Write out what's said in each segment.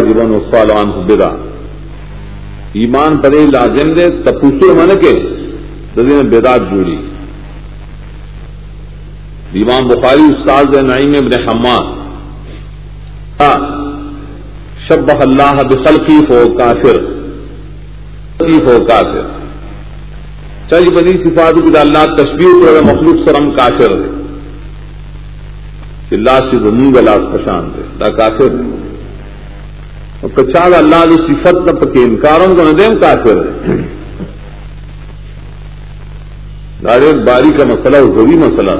واجبن وسوال عنہ بدا. ایمان پدے لازم دے تپوسو من کے ددین بیدات جوڑی. امام بخاری استاد نعیم ابن حماد. ہاں، شب اللہ بخلقی ہو کافر. ہو کافر. چل بنی صفات کی اللہ تصویر پر مخلوق سرم کافر ہے اللہ سے زمین گلاس پشان دے، دا کافر ہے کچا اللہ جو صفت نہ پکے، انکاروں کو نہ دیں کافر داڑے باری کا مسئلہ ضروری مسئلہ۔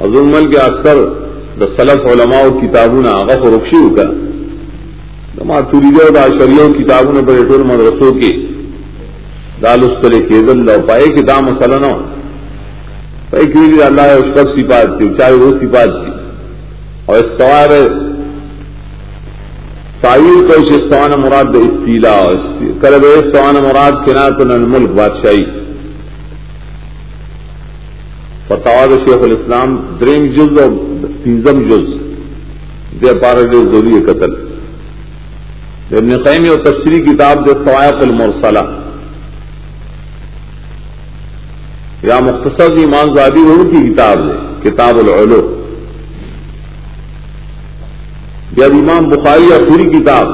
حضور مل کے اکثر دا سلف علماء کتابوں نے آغا کو رخشی ہوگا دما توریدو دا شریعوں کتابوں نے بڑے ٹول مدرسوں کی دال اس طرح کے دل لو پائے کہ دا مسئلہ نہ پائے کہ اللہ اس وقت سپات تھی، چاہے وہ سپات تھی۔ اور استوار تعویل کو اس استوان مراد استیلا کرے استوان مراد کنات ملک بادشاہی۔ فتوا شیخ الاسلام دریم جز اور تیزم جز دے پار ضروری قتل۔ ابن قیمی اور تفصیلی کتاب دے سوایت المرسلہ۔ یا مختصر ایمان زادی وہ کی کتاب دے، کتاب العلو یا امام بخاری یا پوری کتاب؟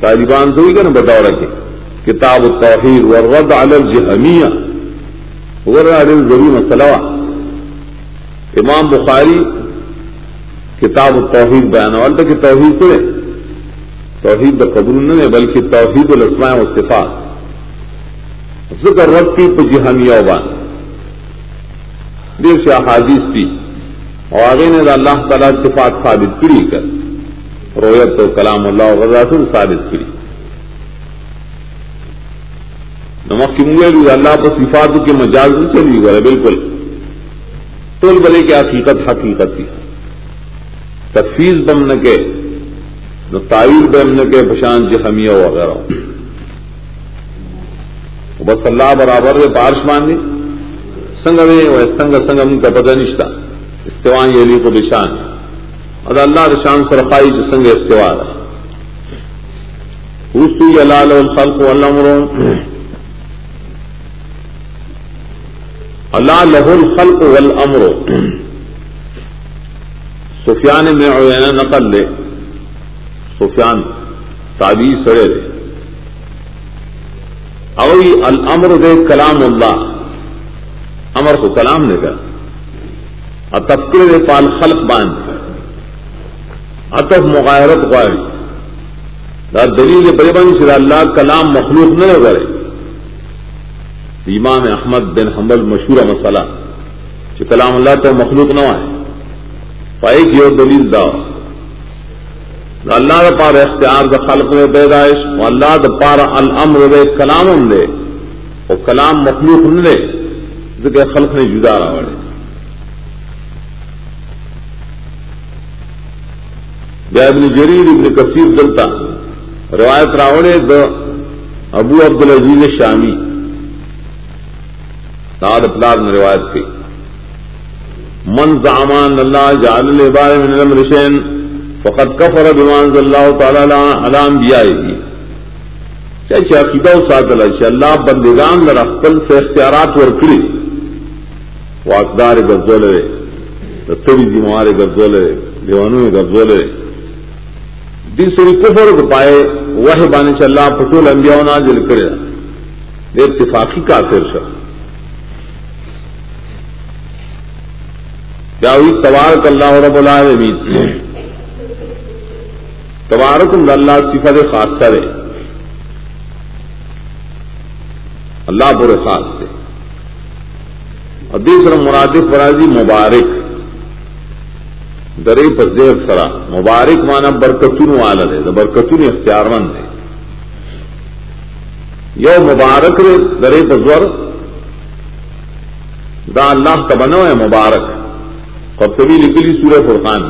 طالبان سے ہوئی نا بطور کے؟ کتاب التوحید والرد علی الجہمیہ۔ ضروری مسئلہ۔ امام بخاری کتاب توحید بیان والتا کہ توحید سے توحید قبول نہیں بلکہ توحید الاسماء و صفات ذکر رب کی تو جہانیہ بان دیر سے احادیث تھی اور آگے نے اللہ تعالیٰ صفات ثابت کری کر، رویت و کلام اللہ وغیرہ ثابت کری۔ نمک کی اللہ پر صفات کے مجاز نہیں چلی گئے بالکل۔ تول بلے کی حقیقت حقیقت تھی۔ تفیظ بمن کے، نہ تعیر بمن کے بشان جہمیہ وغیرہ بس اللہ برابر ہے پارش ماننی سنگ میں وہ سنگ سنگم کا پتہ نشتا استوان یہ یعنی کو بشان اور اللہ رشان سرخائی جو سنگ استوار ہے. اس تو یہ لال الخلق اللہ اللہ لہ الخلق والامر سفیان میں عینا نقل لے. سفیان تابی سڑے دے. اوئی الامر دے کلام اللہ. امر کو کلام نے کہا. اتفکر دے پال خلق باندھ اتف مغایرت غائب دا دلیل بڑے بن سے اللہ کلام مخلوق نہ کرے. امام احمد بن حمل مشہور مسئلہ. کہ کلام اللہ تو مخلوق نہ آئے پائے کی اور دلیل دا. اللہ دا پار اختیار دا خلق میں پیدائش و اللہ دا پار الامر دے کلام دے. وہ کلام مخلوق نہ دے. ذکر خلق نے جدا رہا بڑے ابن جریر ابن کثیر دلتا. روایت راوڑے دا ابو عبد العزیز شامی داد پلاد نے روایت کی. من زامان اللہ جعل العباد من الامرشین فقد کفر بمان اللہ تعالی علام دیا گی چاہے عقیدہ ساتھ اللہ اللہ بندگان در اختل سے اختیارات ورکڑی وہ اقدار گزول رہے تھوڑی بیمار گزول رہے دیوانوں گزول رہے دن سری کفر کو پائے وہ بانے سے اللہ پٹول انبیاء نازل کرے۔ اتفاقی کافر شخص کیا ہوئی تبارک اللہ رب العالمین۔ تبارک اللہ صفت خاص کرے اللہ برے خاص سے اور دوسرا مرادف فرازی مبارک۔ درے پر سرا. مبارک مانا برکتون والا ہے برکتون اختیار مند ہے یو مبارک درے پر دا اللہ کا بنو ہے مبارک. اور کبھی نکلی سورہ فرقان.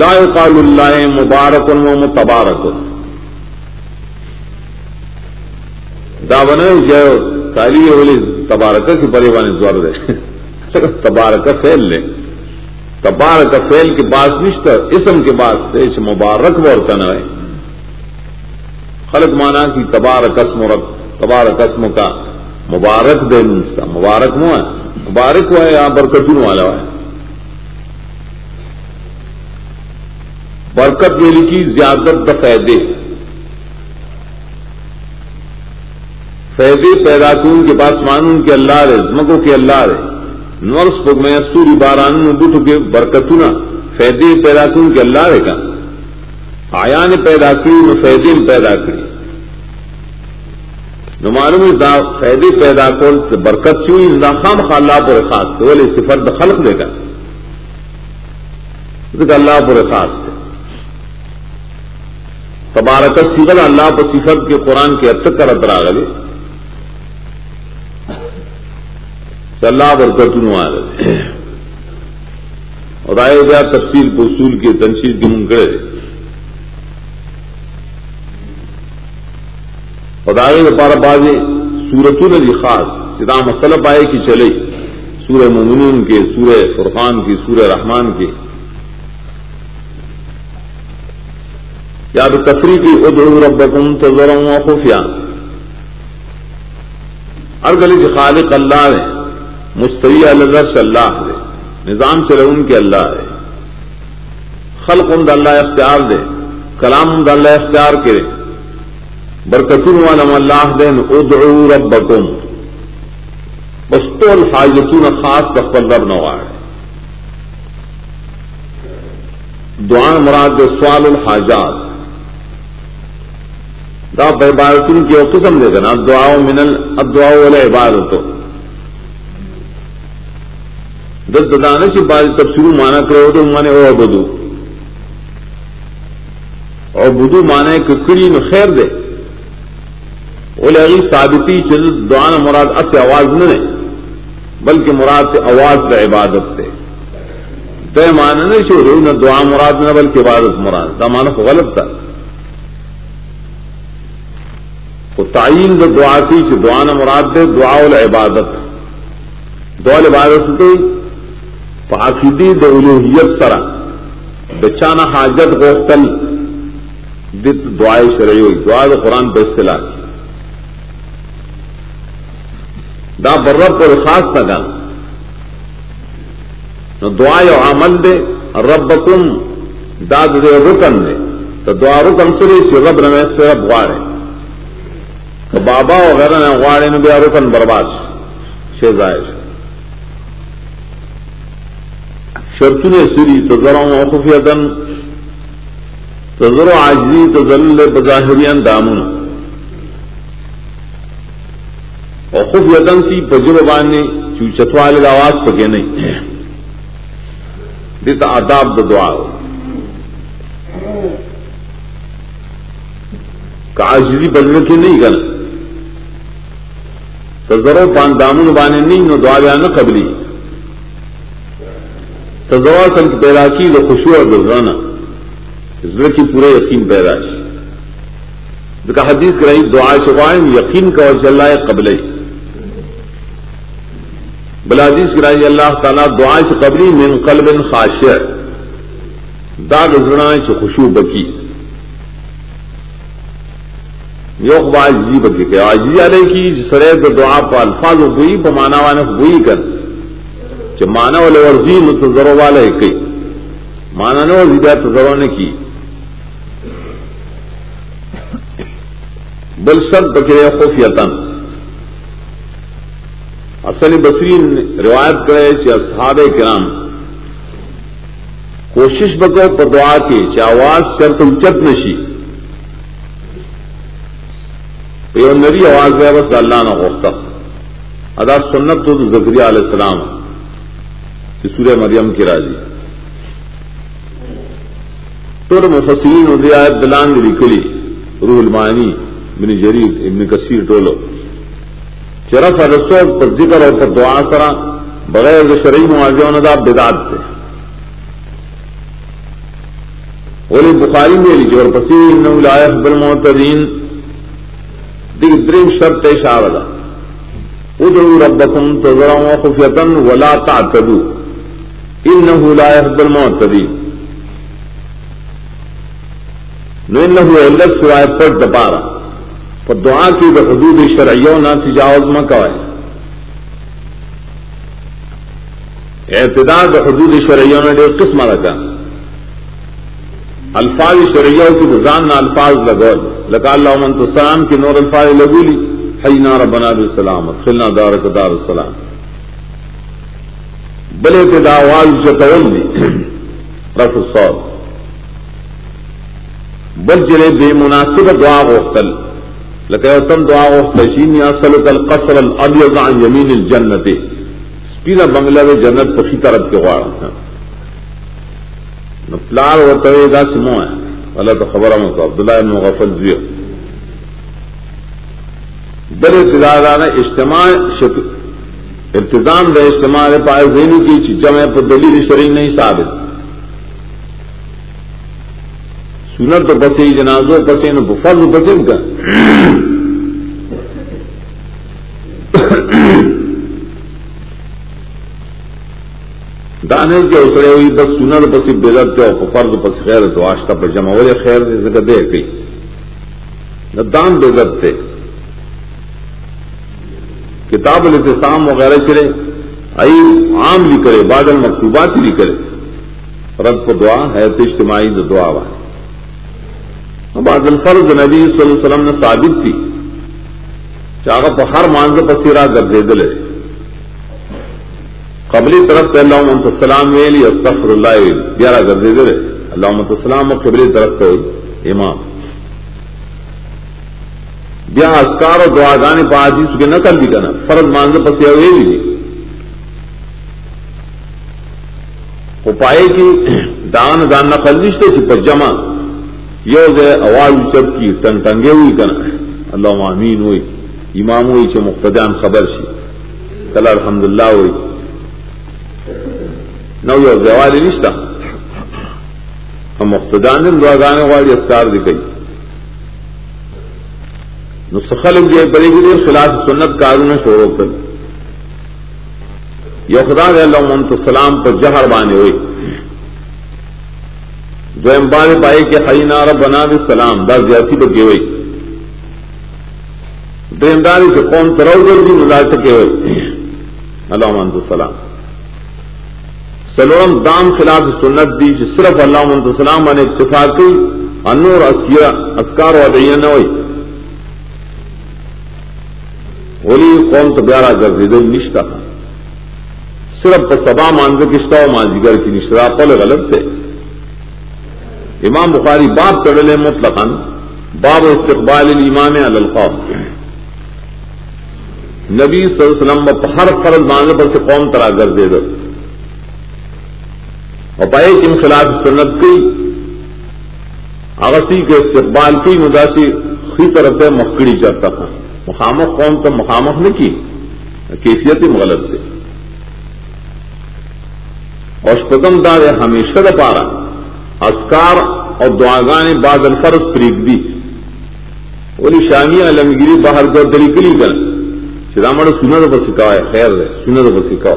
لا قال اللہ مبارک و متبارک داون جے جی کالی بولے تبارک کی پریوانی زور دے. تبارک پھیل لے تبار کا فیل کے باس نشت اسم کے بعد سے مبارک ورتا نہ خلق مانا کی تبار قسم رب، تبار قسم کا مبارک دے کا مبارک ہوا ہے، مبارک ہوا ہے یا برکتوں والا ہے۔ برکت میں لکھی زیادت کا فائدے۔ فیدے پیدا کن کے پاس مانون کے اللہ رے مکو کے اللہ رے نرس پگ میں سوری باران بٹ کے برکتنا فیدے پیدا کن کے اللہ رے کا آیا نے پیدا کی نو فیدے پیدا کری نو معلوم دا فیدے پیدا کر برکت چوئی دا خام خاللہ پر خاص تو بولے صفت دا خلق دے گا۔ اللہ پر خاص تھے تبارک سیغل اللہ پر صفت کے قرآن کے اب تک کرت را گلے اللہ برکت اور آئے گیا تفصیل کو اصول کے تنشیر کی منگڑے خدائے پار بازے سورتوں نے خاص سدا مسئلہ پائے کی چلے۔ سورہ ممنون کے، سورہ فرقان کی سورہ رحمان کے۔ یا تو تفریح کی ادر ربکم تذرم و خفیہ۔ ہر گلی کے خالق اللہ ہے۔ مستری الرش اللہ ہے نظام چلے ان کے اللہ ہے خلق عمد اللہ اختیار دے، کلام عمد اللہ اختیار کرے۔ برکتون والم اللہ دین ادعو ربکم۔ بس تو الحاجتون خاص تقبل رب نوار دعا مراد سوال الحاجات۔ دا عبادتون کی اور قسم دے گا دعا من الدعا والا عبادت دانے سے بعض تفسیر مانا کرو تو مانے او بدو۔ اور بدو مانے ککڑی میں خیر دے۔ لگی ثابتی چل دعان مراد اس آواز نہ بلکہ مراد سے آواز کا عبادت تھے تو مان نہیں چھوڑ نہ دعا مراد نہ، بلکہ عبادت مراد۔ دمان کو غلط تھا وہ تعین دعا تھی کہ دعا نہ مراد دے، دعا عبادت۔ دعا عبادت تھی پاکیدی دولوہیت سرا بچانا حاجت کو کل دت دعائیں شرعی ہوئی دعا تو قرآن پہ اصطلاح کی۔ دا برب پر خاص تھا دعا یو عمل دے رب کم داد دے رکن دے۔ تو دعا رکن سری سی رب رمے سے رب غاڑے تو بابا وغیرہ نے غاڑے نے بیا رکن برباد شیزائش شرطن سری تو ذرا خفیتن تو ذرا آجری تو ذل بظاہرین دامن اور خوب یتن سی بجر بانے چوچت والے آواز پکے نہیں۔ دیتا آداب دا دعا۔ کاجری بدل کے نہیں گل۔ تو ذرو پان دامن بانے نہیں نو دعا جانا قبلی۔ تو ذرا سن پیدا کی تو خوشو اور گزرانا۔ ضرور کی پورے یقین پیدائش حدیث کرائی دعا شفائن یقین کا اور چل رہا ہے قبل بلادی سرائی اللہ تعالیٰ دعائیں سے قبری من قلب خاشع۔ دا گزرنا چ خوشو بکی۔ یوق باجی بکی کہ آجی علیہ کی سرے دعا پا الفاظ ہوئی پا مانا وانے ہوئی کر۔ چ مانا والے ورزی متضرو والے کئی. مانا نے ورزی دا تضرو نے کی بل سب بکرے خفیتن اصل بصرین روایت کرے کہ اصحاب کرام. کوشش بکو پر دعا کی چاہ آواز شرط اچت نشی. یہ نری آواز ہے بس اللہ نہ ہوتا ادا سنت تو زکریہ علیہ السلام. کہ سورہ مریم کی راضی۔ تو مفسرین ادیات دلان لکھلی، روح المانی بن جرید ابن کثیر ٹولو۔ چرف رسو پر ذکر اور پر دعا کرا، بغیر شرعی معاوضہ ندا بداد تھے اولی بخاری میں لی اور پسی لائف بالمعتدین دیکھ، دریم شرط شاردا ادعو ربکم تذرعوا خفیتا ولا تعتدو۔ انه لا يحب المعتدين نو انه الا سوائے پر دپارا پر دعا کی بحدود شرعیوں نہ تجاوز مکوائے اعتداد حدود شرعیوں نے ایک قسم رکھا الفاظ شرعیوں کی رضان نہ الفاظ لگول لکا اللہ منت السلام کی نور الفاظ لگولی۔ حی نار بنا خلنا دار دار السلام۔ بلے کے داواز چتول دی رف الصور بل جلے بے مناسب دعا غختل لکہ تم دعا غختل شین یا سلک القصر الابیض عن یمین الجنت۔ سپینا بنگلہ دے جنت پخی طرف کے غوار پلار و تو دا سمو ہے۔ اللہ تو خبر ہم کو، عبداللہ ابن غفل زیو۔ بل ابتدار اجتماع شکل التظام دے اجتماع پائے زینی کی چیزا میں پر دلیل شریف نہیں ثابت۔ سنت تو بسی جنازوں پسے نو فرض پسند کا دانے کے اسرے ہوئی بس سنر پسی بےدت ہو فرض پس خیر تو آشتا پر جمع ہو خیر دے گئی نہ دان بےدت تھے کتاب الاتسام وغیرہ چلے آئی عام لی کرے بادل مکتوبات ہی لی کرے۔ رد کو دعا ہے تو اجتماعی دعا ہوا بادل فرض نبی صلی اللہ علیہ وسلم نے ثابت تھی چاہ ہر مانز پسیرا گردے دلے۔ قبلی طرف سے اللہ محمد السلام ویلی استفر اللہ، گیارہ کر دے اللہ محمد السلام اور قبلی طرف سے امام۔ بیا اسکار اور دعا گانے پا اس کے نقل بھی کرنا فرض مانز پسیا ویلی وہ پائے کی دان دان نقل نشتے تھی پر جمع. یہ جو آواز چپ کی ٹنگ ٹنگے ہوئی کرنا اللہ امین ہوئی. امام ہوئی چھ مقتدیان خبر سی کل الحمد للہ ہوئی. نو یو زوالی نشتا. ہم مختدان دعا گانے والی اسکار دکھائی نو سخل جو بڑی خلاف سنت کاروں نے شروع کر یو خدا اللہ السلام پر جہر بانے ہوئی جو امبال پائے کہ خی نار بنا سلام دا زیادتی بگے ہوئی دینداری سے قوم ترو بھی مزاج کے ہوئی اللہ محمد السلام سلورم دام خلاف سنت دی صرف الله محمد السلام باندې اتفاق کوي انور اسکار او دیانه وي ولی قوم ته بیا راځي نشتا. صرف سبا مانځ کې شتا او مازیګر کې نشتا. په غلط ته امام بخاری باب تړلې مطلقاً. باب استقبال الامام علی القوم. نبی صلی اللہ علیہ وسلم په هر فرض باندې پر قوم ترا ګرځیدل اور پائے کم خلاف سنت کی آغسی کے استقبال کی مداسی خی طرف مکڑی چڑھتا تھا. مخامخ قوم تو مخامخ نہیں کی، کیفیت ہی غلط تھے اور اسپتم دار ہمیشہ پارا اسکار اور دعاگانے بعد الفرض فریق دی۔ بولی شامی علمگیری باہر دو طریقے کر سیدامڑ سنر پر سکھا ہے خیر ہے سنر پر سکھا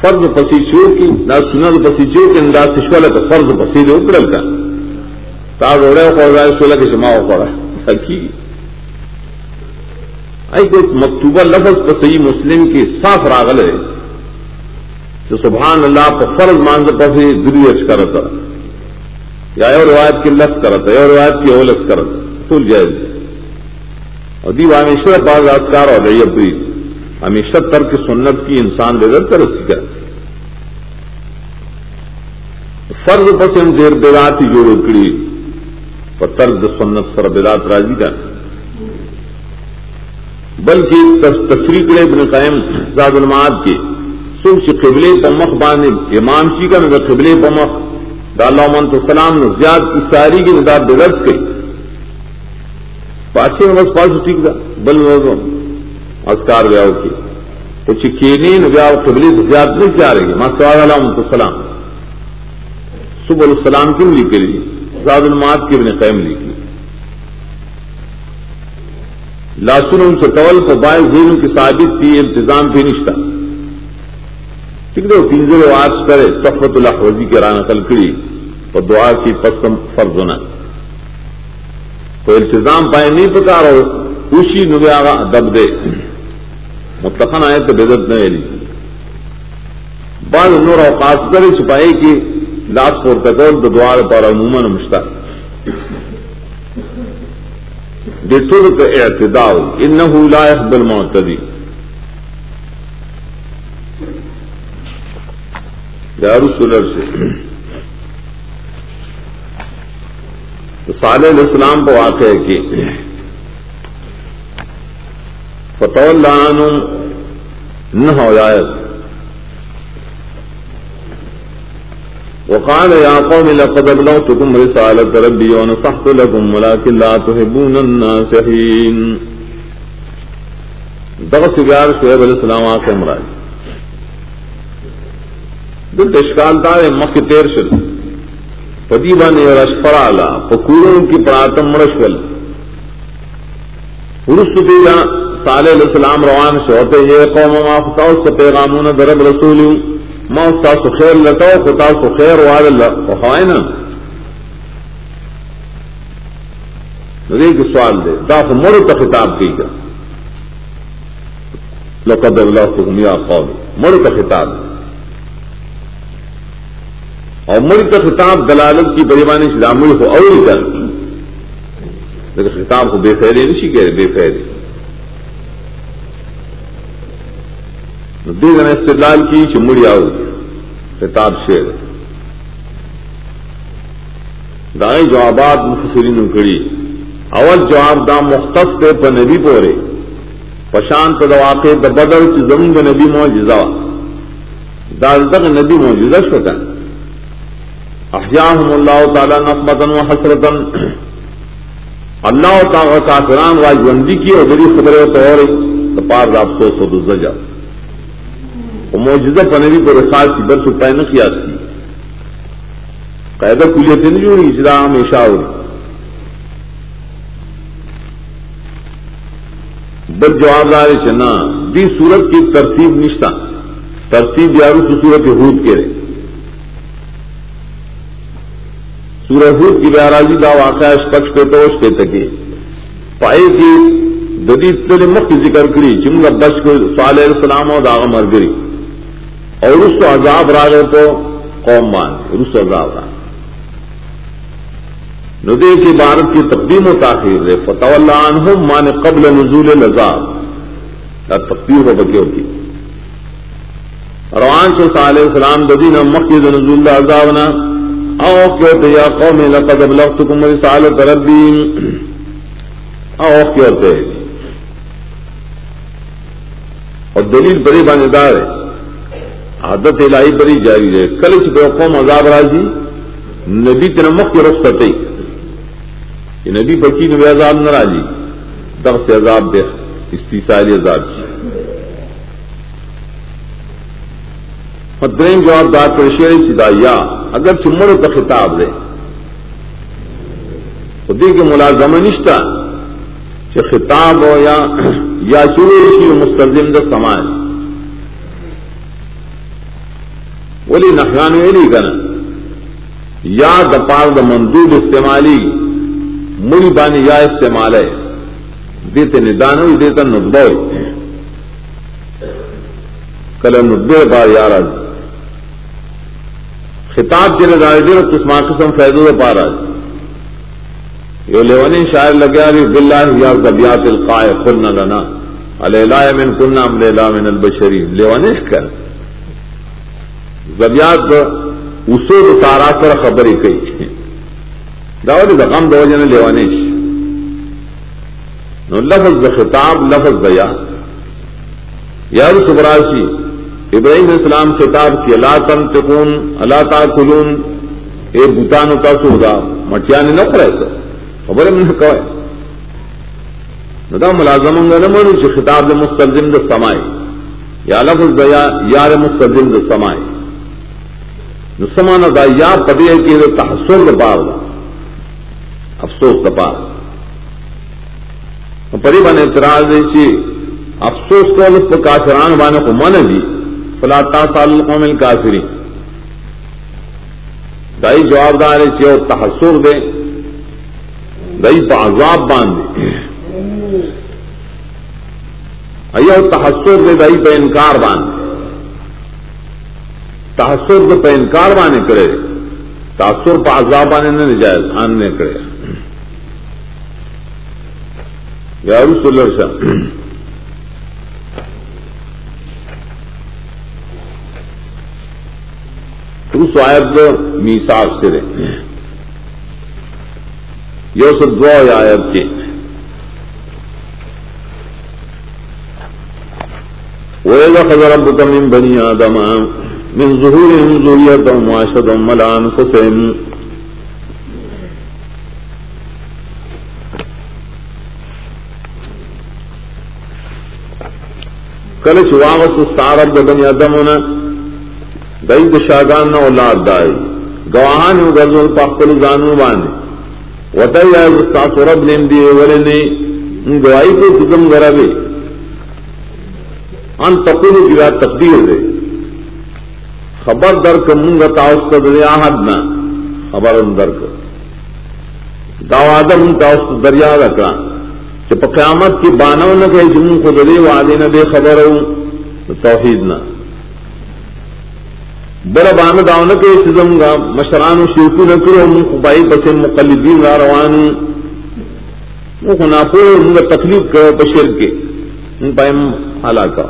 فرض پسی چو کی، نہ سنت پسی چو کی انداز سشوال تو فرض پسی دے اکڑل کا۔ تا روڑے کو رہا ہے سولہ کے شما جمع پڑا حقی کوئی مکتوبہ لفظ پسی مسلم کی صاف راغل ہے جو سبحان اللہ پر فرض مانز پسی دری اچ کرتا۔ یا اور روایت کی لفظ کرتا، یا روایت کی اولس کرتا فل جائز۔ اور دیو ہمیشہ بعض آسکار اور رہی اپنی ہمیشہ ترک سنت کی انسان بے در کر سکا فرض پسند دیر بیرات ہی جوڑ اکڑی پر ترک سنت سر بیرات راضی کا بلکہ تفریق کرے ابن قائم زاد الماد کے۔ سوچ قبلے پمخ بانے امام شی کا نظر قبلے پمخ ڈالا منت السلام نے زیاد کی ساری کی نظار بغرض کے پاچھے میں بس پاس ٹھیک تھا، بل اسکار ویا کی۔ تو چکینی نبیا قبلی زیاد نہیں جا رہی ماں سوال علیہ السلام صبح السلام کیوں لکھ لی زاد الماد کی ابن قیم لکھی لاسن ان سے طول کو باعث زین کی ثابت تھی، انتظام بھی نشتہ ٹھیک ہے پنجر واس کرے تفت الحوزی کے ران نقل کری اور دعا کی پسم فرض ہونا۔ کوئی التظام پائے نہیں پکا رہو خوشی نبیا دب دے۔ متفن آئے تو بےزت نہ لی بعض نور اوقات کرے چھپائے کہ لاس پور تک تو دعا پر عموماً مشتاق۔ بے ترک اعتدال، انہو لا يقبل معتدی دارو سلر سے۔ صالح علیہ السلام کو واقع ہے کہ فتح اللہ عنہ نہ ہو جائے۔ وقال يا قوم لقد ابلغتكم رسالة ربي ونصحت لكم ولكن لا تحبون الناسحين دغس سگار شعیب علیہ السلام آقا مراج دل اشکال دار مخ تیر شل پدیبا نے رشپر آلا پکوروں کی پراتم مرشول. پرست دیجا صالح علیہ السلام روان شوتے یہ قوم ما فتاو اس پیغامون درب رسولی ما استاسو خیر لتاو فتاسو خیر وعد اللہ وخوائنا دیکھ سوال دے دا مر کا خطاب کی گا لقد اللہ یا قوم. مر کا خطاب. دے اور ملک کا خطاب دلالت کی بریبانی سے ملک کو اور کر لیکن خطاب کو بے فیری نہیں کہہ رہے بے فیری دیگر استدلال کی چمڑی آؤ خطاب شیر دائیں جوابات مفسرین کڑی اول جواب دا مختص پہ پر نبی پورے۔ پشانت دواقع دا بدل چ زمین نبی موجزہ دال تک نبی موجزہ شکا احیاهم اللہ تعالیٰ نقبتا و حسرتا۔ اللہ تعالیٰ کافران واجبندی کی اور بڑی خبر و طور پار افسوس و دزجا وہ موجودہ پنوی پر رسال کی برس پہ نہ کیا تھی قاعدہ کلیت نہیں جوڑی اسلام ہمیشہ ہوئی بد جواب دار چنا دی صورت کی ترتیب نشتہ۔ ترتیب یارو کی صورت حود کے رہے۔ سورہ حود کی بیاراجی کا واقعہ اسپش پہ توش کے تکے۔ پائے کی ددی تل مخ ذکر کری، جملہ بچ کو صالح السلام اور داغ مر گری۔ اور اس کو عذاب را گئے تو قوم مان رس عذاب را ندی کی بھارت کی تقدیم و تاخیر ہے فتح اللہ عنہ مان قبل نزول العذاب۔ تقدیر ہو بکے ہوتی۔ روان سے صالح السلام ددی نہ نزول عذاب نہ او کہتے یا قوم، لقد ابلغتكم رسالة ربي او کہتے اور دلیل بڑی بانے دار ہے۔ عادت الہی بڑی جاری ہے۔ کل اس پہ قوم عذاب راضی، نبی تین مخ کے رخ ستے یہ نبی بچی نبی عذاب نہ راضی۔ دب سے عذاب دے۔ استیسالی عذاب کی۔ درین جواب دار پر شیر سیدھا، یا، اگر چمڑ کا خطاب دے۔ تو دی کے ملازم نشتہ خطاب ہو یا یا شروع شی دا سماج بولی نخان ویلی کنا یا دپار دا مندوب استعمالی مڑی بانی یا استعمال ہے دیتے ندان ہوئی دیتا ندبہ کل ندبے بار یار خطاب کے نظارے قسم قسم فیض پا رہا یہ لیونی شاعر لگیا بھی بلا یا زبیات القائے خل لنا. اللہ من کننا املا من البشری. لیونی کر. زبیات اصول تارا سر خبر ہی کئی داولی رقم دو جن لیونیش لفظ دا خطاب، لفظ بیا یار سبراسی ابراہیم اسلام خطاب کی اللہ تن تکون اللہ تا کلون اے بوتان کا سودا مٹیا نے نہ پڑے سر خبر میں نے کہا ندا ملازم نہ منو چې خطاب د مستلزم د سمای یا لفظ بیا یار مستلزم د سمای نو دا یا پدې کې د تحسن پار افسوس د پار پری باندې اعتراض دی چې افسوس کول په کافرانو باندې کومه نه دي فلاتا سال قوم کافری دائی جواب دار چیو تحسر دے. دائی عذاب باندھے ایو تحسر دے دائی پہ انکار باندھے تحسر دے پہ انکار بانے کرے، تاثر پہ عذاب آنے نے نجائز، آن نے کرے۔ یا رسول شاہ اس آیت میساف سے رہے یہ سو دو آیت کے وہ خزر اب من بنی آدم من ظہور ظہوریت معاشد ملان حسین کل چواغ سارب بنی آدم ہونا دئی دشاگان نہ اولاد دائی گواہان گرزل پاکل جانو بانے وطائی آئے ستا سورب نیم دیئے ورے نے گواہی کو کتم گرابے ان تقول کی بات تقدیر دے خبر در کا منگا تاؤست دریا نہ خبر ان در کا تاؤست دریا رکھا. کہ قیامت کی بانو نہ کہ جمن کو دے وعدے نہ دے خبر ہوں. توحید نہ بر بان داؤن کے سزم گا مشران و شیوکو نہ کرو بائی بس مقلدین را روان نہ پور تکلیف کرو بشیر کے. ان پائم ہلاکا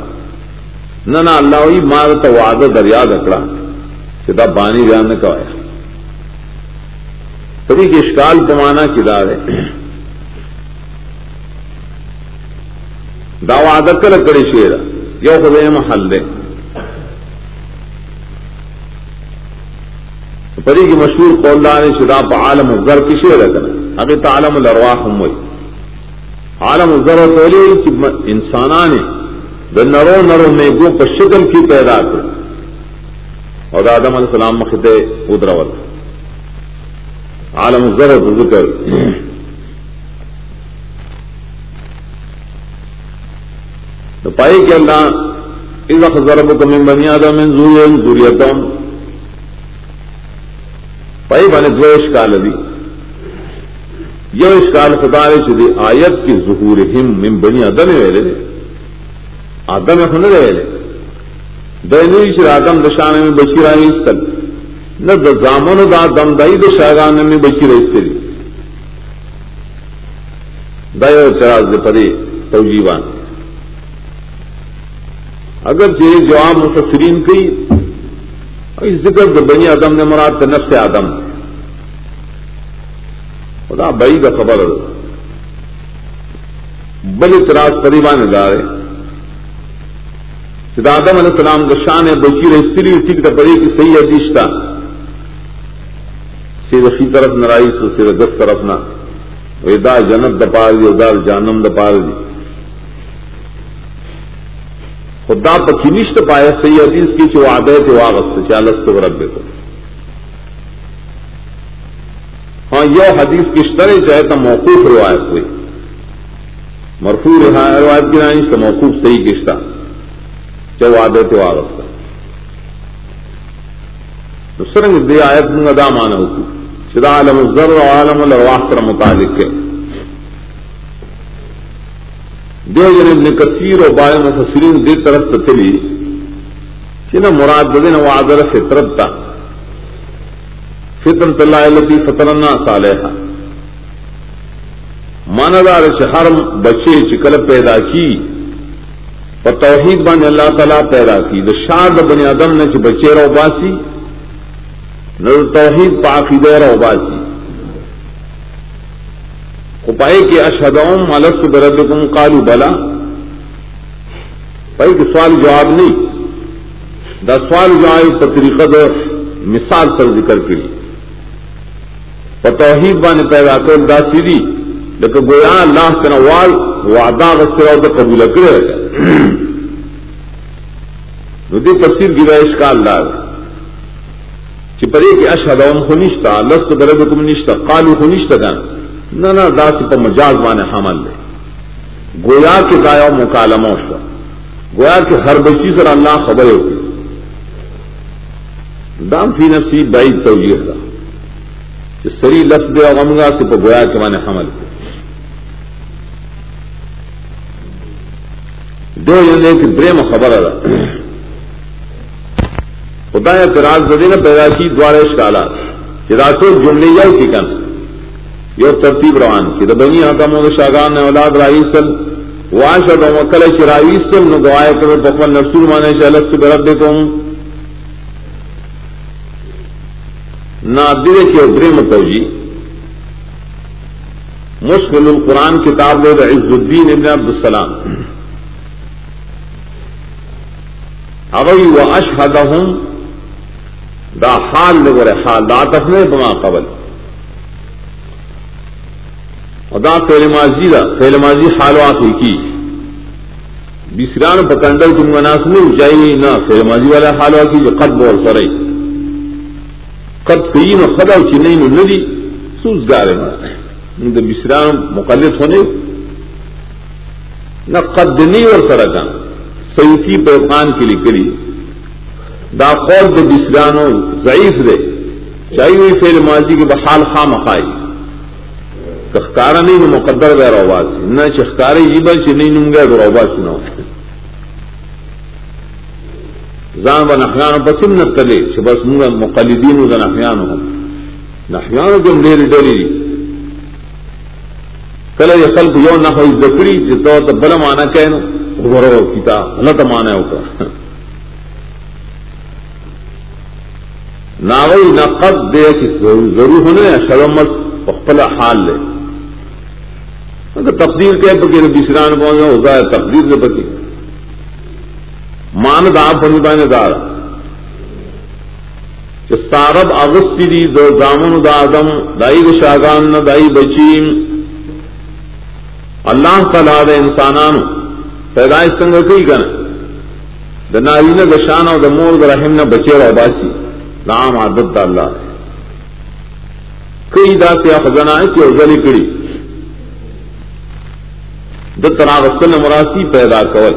نہ نہ اللہ وی مار تو وعد دریا دکڑا۔ سدا بانی بیان نہ کہایا تبھی کہ اشکال کدار ہے۔ دا وعدہ کل کڑی شیر۔ یو خدے محل دے۔ پری کی مشہور قولدان شدا پا عالم الزر کسی رکھنا اگر تا عالم الارواح ہم ہوئی۔ عالم الزر و تولی انسانان دا نرو نرو میگو پا شکل کی پیدا کر۔ اور آدم علیہ السلام مخد ادرول عالم الزر ذکر۔ تو پائی کہ اللہ اس اذا خضربکم من بنی آدم من زوریتم پائی بانے دو اشکال دی۔ یہ اشکال خدا چلی آیت کی ظہور ہم من بنی آدم ویلے۔ آدم ہے خن ویلے دینوی شر آدم دشان میں بشیر آئی استل نہ دا زامن دا دم دائی دا شاگان میں بچی بشیر استلی دائیو اعتراض دے پدے توجیبان۔ اگر چیز جواب مفسرین کی اس ذکر دا بنی آدم نے مراد تو نفس آدم۔ خدا بئی کا خبر بل اعتراض قریبان دارے سدا آدم علیہ السلام کا شان ہے، بشیر استری اسی کی پڑی کی صحیح حدیث تھا۔ سیر اسی طرف نرائی سو سیر دس طرف نہ۔ دا جنت دپار دی ادا جانم دپار دی۔ خدا پکینشت پائے صحیح حدیث کی چو آدھے تھے واغست چالست رب کو ہاں یہ حدیث کس طرح چاہے تو موقوف روایت ہوئی۔ مرفو روایت کی رائش تو موقوف صحیح کشتہ کشتا چاہے آدھے تھے واغست تو سرنگ دے آیت منگا دا مانا ہوتی۔ شدا عالم الزر و عالم الرواح کر متعلق ہے۔ دیو جن ابن کثیر و بائے مفسرین دی طرف تتلی کہ نہ مراد دین وعدر فطرت تا۔ فطرت اللہ التی فطرنا صالحہ ماندار ہر بچے چکل پیدا کی۔ اور توحید بان اللہ تعالیٰ پیدا کی. دا شاد بنی آدم نے چ بچے رو باسی نہ توحید پاکی دے رو باسی پائے کہ اشہدوم ملس برد کم کالو بلا. پائی کہ سوال جواب نہیں دا سوال جواب پر طریقہ مثال سر ذکر کری توحید بان پیدا کر دا سیدھی لیکن گویا اللہ کے نوال وعدہ وسرا تو قبول کرے گا ندی تفسیر کی ویش کا چپرے کہ اشہدوم خنشتہ لست برد کم نشتہ کالو خنشتہ گانا نہ نہ داس پر مجاز مان حمل لے گویا کے گایا مکالمہ شا گویا کہ ہر بچی سر اللہ خبر ہوتی دام فی نفسی بائی توجیح دا کہ سری لفظ دے غمگا سے پا گویا کے مانے حمل کو دو یعنی کہ بریم خبر دا خدا یا تراز دے نا پیدا کی دوارے شکالات کہ راتو جملے یو کی کن. یو ترتیب روان کی. دا بنی حکم و شاگان اولاد رائیسل واشد و مکل شرائیسل نو گوائے کرو تقوال نفسور مانے شالست برد دیتا دیتوں نادر کے ابرے متوجی. مشکل القرآن کتاب لے عز الدین ابن عبد السلام. ابئی و اشحد دا حال لگر حال دا تفنے بما قبل۔ دا فیل ماضی دا فیل ماضی حال واقعی کی۔ بیسران پکنڈل تم مناسب اونچائی نہ فیل ماضی والا حال واقعی جو قد بول سرئی قد کئی نو خدا چی نہیں نو ندی سوزگار دا بسران مقلد ہونے نہ قد نہیں اور سرکا سیوتی پیغان کے لیے کری۔ دا قول دا بسرانو ضعیف دے. چاہیے ہوئی فیل ماضی کے بحال خام خائی. کخکارا نہیں نو مقدر گئے روباسی نہ چخکارے یہ جی بل چی نہیں نمگے تو روباسی نہ زان و نحیانو پسیم نتلے چھ بس مونگا مقلدینو دا نحیانو ہم. نحیانو کم دیر ڈلی کله یې خلق یو نه هي ذکری چې تو ته بل معنا کینو ورو کیتا غلط معنا وکړه ناوی نقد دے کہ ضرور ہونے شرمت خپل حال لے. اگر تقدیر کے پکے بسران پہنچا ہوتا ہے تقدیر سے پکے مان دا پنی بان دار سارب اگست دی دو دامن دا آدم، دائی شاگان نہ دائی بچیم. اللہ تعالی د انسانانو پیدائش سنگ کئی کن د ناری نہ دشان اور د مور د رحم نہ بچے رو باسی. نام عادت دا اللہ کئی دا سے خزانہ ہے کہ ازلی کڑی د تراغسل مراسی پیدا کول۔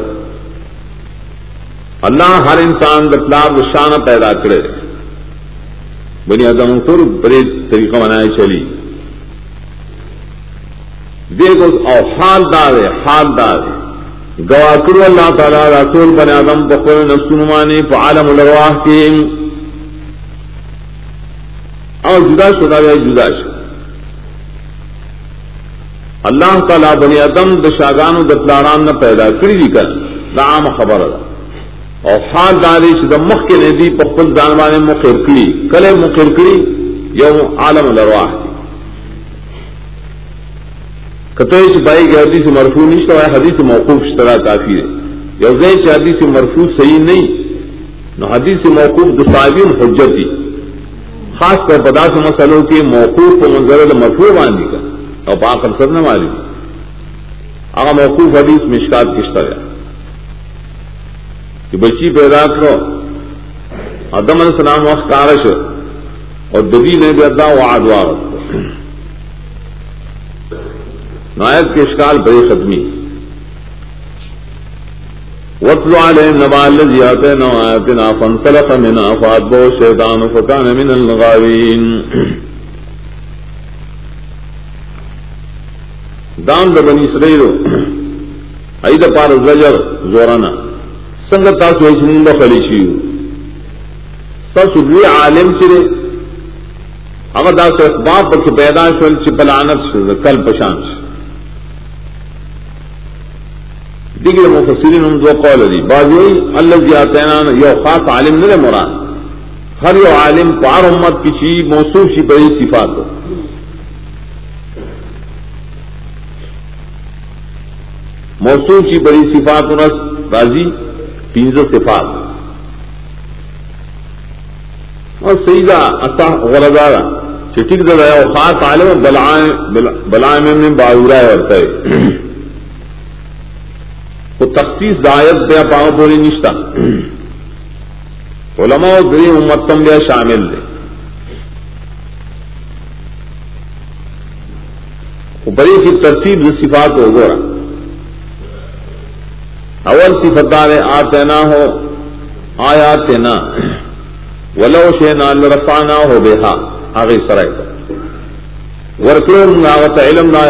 اللہ ہر انسان دفلاب شان پیدا کرے۔ بنی آدم پر بڑے طریقہ بنائے چلی۔ دیکھو اور حال دار ہے حال دار ہے گوا کرو اللہ تعالیٰ، رسول بن آدم بخور نسنمانی عالم الرواح کے اور جدا شدہ ہے جدا شدہ۔ اللہ تعالیٰ بنی آدم دشاگان و نہ پیدا کری دی کر رام خبر اور خان داری سے مخ کے ندی پپل دانوانے مخر کڑی کلے مخر کڑی یوم عالم الرواح کتوئی سے بائی کی حدیث مرفوع نہیں تو حدیث موقوف اشترا کافی ہے۔ یوزے سے حدیث مرفوع صحیح نہیں نہ حدیث موقوف دسائبین حجت دی۔ خاص کر پدا سے مسئلوں کے موقوف کو منظر مرفوع باندھی کا اور پاک سب نہ ماری اگر موقوف حدیث مشکات کس طرح کہ بچی پیدا کرو ادم علیہ السلام وقت کارش اور دبی نے دیتا وہ آدوار نائب کے اشکال بڑے ختمی وطل علیہ نبال جیاتے نو آیت نا فنسلق من افاد بو شیطان فکان من الغاوین دام دبنی اسرائیلو اید پار زجر زورنا سنگ تاسو اسمون خلی شیو. تاسو دوی عالم چرے اگر دا سے اسباب پر پیدا شول چی پلانت شد، کل پشان شد. دیگر مفسرین ہم دو قول دی. بازوئی اللہ زیادتینان یو خاص عالم نرے مراد. ہر یو عالم پار امت کی چی موصوف شی بڑی صفات ہو موصوف شی بڑی صفات رس راضی پینزو صفات. اور سیدہ اصح غرضارا. چٹک دا رہا اور خاص عالم بلائم میں باورا ہوتا ہے وہ تخصیص دایت بیا پاؤ بولی نشتا علماء و گری امتم بیا شامل دے۔ بڑی کی ترتیب صفات ہو گورا۔ اول صفت دار آتے نہ ہو آیا تینا ولو شینان رفانا ہو بے ہا آگے سرائے ورکرم ناغت علم نا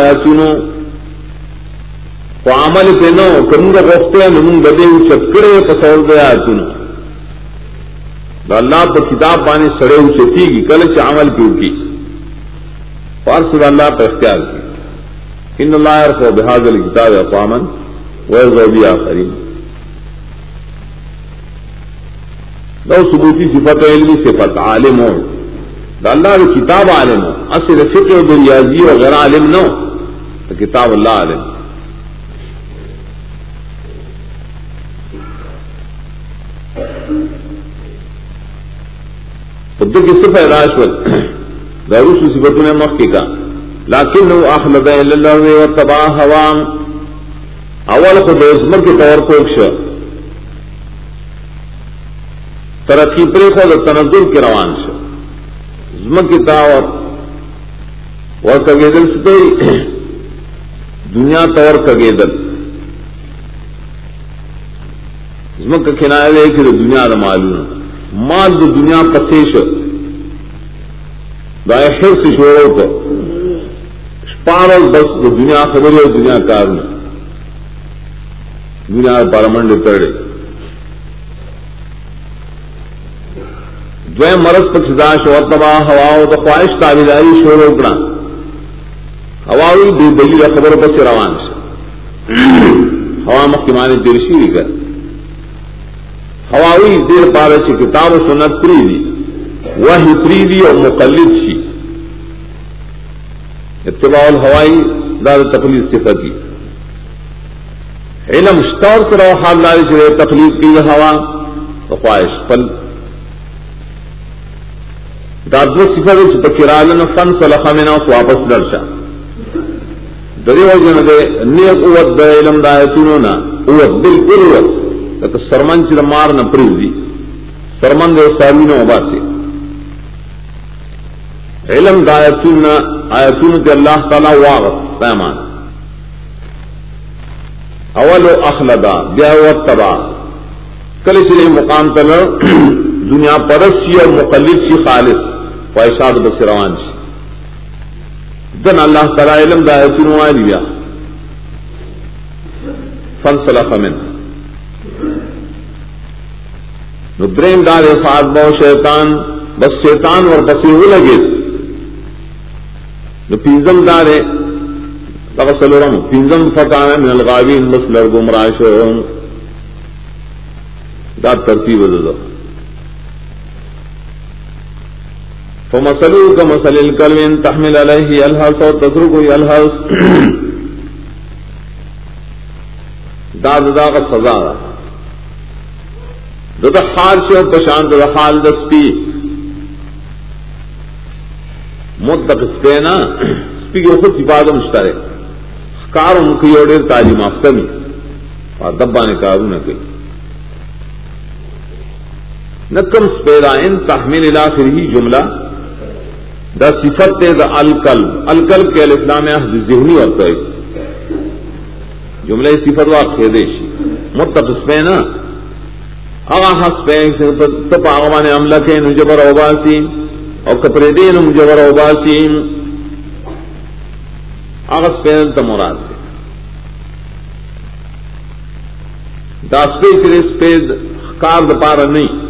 یاتونو عمل پہ نو کنگ وقتے نمون بدے چکڑے پسور دے آتونو دا اللہ پر کتاب پانے سڑے اچھے تھی گی کل عمل کیوں کی؟ فارس دا اللہ پر اختیار کی۔ ان اللہ عرف و بحاظ الکتاب اقواما ویزو بی آخرین۔ دو ثبوتی صفت علمی صفت عالم ہو۔ دا اللہ کی کتاب عالم ہو۔ اصل فکر و ریاضی وغیرہ عالم نہ ہو۔ تو کتاب اللہ عالم۔ خود کی صفت راشوت دروس صفت نے مخی کا۔ لاکن اخلد اللہ و تباہ ہوام اول خود عزمت کے طور کوکش ترقی پری خود تنزل کے روان سے زم کی طاوت اور کگیدل سے دنیا طور کگیدل زم کا کنارے لے کہ دنیا دا معلوم۔ مال دو دنیا پتیش دائر سے شورو کو پارل بس دنیا خبر ہے دنیا کار میں دنیا پارمنڈ تڑے دویم مرض پک سدا شور تبا ہوا تو خواہش تابیداری شور اکڑا ہواوی دو دلی خبر پر سے روان سے ہوا مخیمانی درشی کر ہواوی دیر پارے سے کتاب و سنت پری دی وہی پری دی اور مقلد سی اتباع الہوائی دار تقلید صفت کی علم ستور سے رہو حال داری سے تقلید کی ہوا، تو خواہش پل۔ دادو صفت چې پکې فن صلح من اوس واپس درشا۔ دغه وجه نه نیک قوت د علم د آیتونو نه قوت بالکل قوت ته سرمن چې مار نه پریزي سرمن د سامینو وباسي علم د آیتونو آیتونو ته الله تعالی واغس پیمان اول اخلدا، بیا وتبا کله چې مقام ته دنیا پرسی او مقلد سی خالص وائساد بس روان سی دن اللہ تعالی علم دا ایتون والی بیا. فنسلخ من. نو درین دار فاد بو شیطان، بس شیطان ور بسی ہو لگے نو پینزم دارے لغسلورم پینزم فتانا من الغاوین بس لرگو مراشو دا ترتیب دو فمسلو کا مسل الکلم تحمل علیہ الحس اور تسرو کو الحس داد دا کا سزا دد حال سے پشانت حال دسپی مدت سپے نا سپی کی خود سپاد مشترے۔ کار ان کی اوڑے تعلیم یافتہ میں اور دبا نے کارو نہ کہی نکم سپیرا ان تحمیل الاخر ہی جملہ۔ دا صفت دا الکل الکل کے الاسلام ذہنی ہوتا ہے۔ جملہ صفت وا خیدیشی متفس پہ نا اغا حس پہ تپ آغوان عملہ کے نجبر اوباسی اور کپڑے دے نجبر اوباسی اغس پہ تمراد دے دا سپیس سپید کار دا پارا نہیں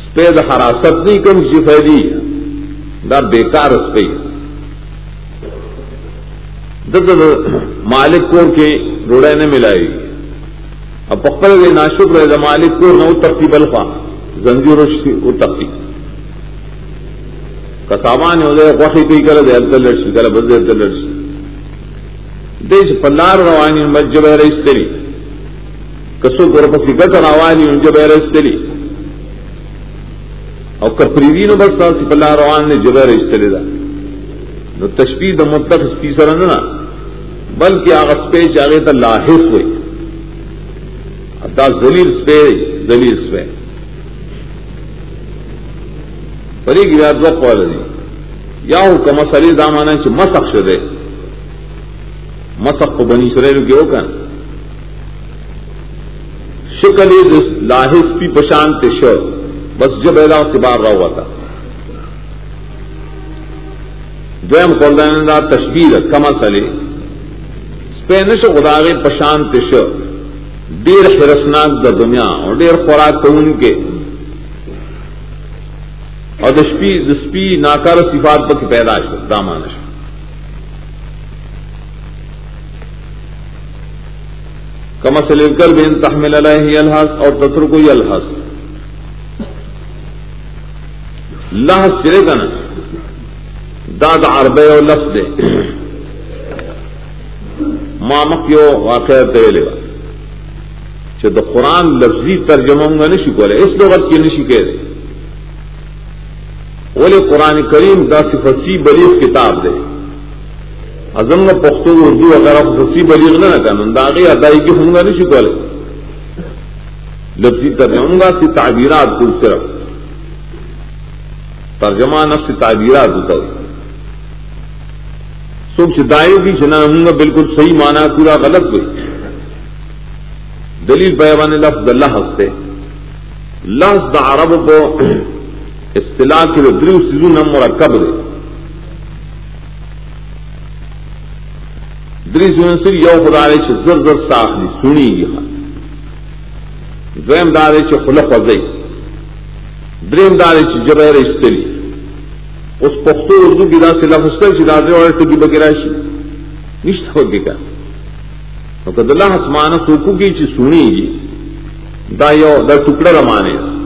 سپید حراست نہیں کم شفیدی دا بیکار اس پہ مالک کو کے روڑے نے ملائی اب پکڑ گئے ناشک رہے مالک کو نہ تختی بلفا زنجیر وہ تختی کا سامان ہو جائے کوشی کوئی کرے دے الدل لڑسی کرے بس الدل لڑسی دیش پلار روانی مت جب ہے رئیس کسو گور پسی گٹ روانی جب ہے رئیس تری او نو بس سی پلا روان نے جبر استلے دا۔ نو تشبیح دا مطلق سپی سر نہ بلکہ آغا سپے چاہے تا لاحس ہوئی دا زلیل سپے زلیل سپے پری کی یاد وقت دی۔ یا ہو کا مسئلے دامانا چھ مسخ شدے۔ مسخ کو بنی اسرائیل کے ہو کن۔ شکل لاحس پی پشانت شو۔ بس جب ایلا سے بار رہا ہوا تھا۔ دویم قولدان دا تشبیر کما سلی سپینش خداغی پشان تش دیر حرسناک دا دنیا اور دیر خوراک کون کے۔ اور دشپی دسپی ناکار صفات پر پیداش دامانش کما سلی کر بین تحمل علیہ الحس اور تتر کو الحس لحظ چرے کا نا۔ داد عرب او لفظ دے۔ مامک یو واقع تیلے گا۔ چھ دا قرآن لفظی ترجمہ گا نشی کولے اس لغت کی نشی کہہ دے بولے قرآن کریم دا صفتی بلیغ کتاب دے. ازم پختو اردو اگر فصی بلیغ نہ کن داغی ادائیگی ہوں گا نشی کولے. لفظی ترجمہ سی تعبیرات کل صرف. ترجمہ نفس تعبیرات ہوتا ہے سوچ دائیں بھی جنا ہوں گا بالکل صحیح مانا پورا غلط ہوئی. دلیل پیوان لفظ اللہ ہنستے لفظ دا عرب کو اصطلاح کے دریو سیزو نم مرکب دے۔ دری سر یو خدارے چھ زر زر ساخلی سنی گی خان۔ دویم دارے چھ خلق وزئی دریم دارے چھ جبیر استری اس پختو اردو کی دان سے لفظ سے چدارے والے ٹکی بکراشی نشت ہو گیا کد اللہ حسمان سوکو کی چی سنی گی۔ دا یو، دا ٹکڑا رمانے۔ دا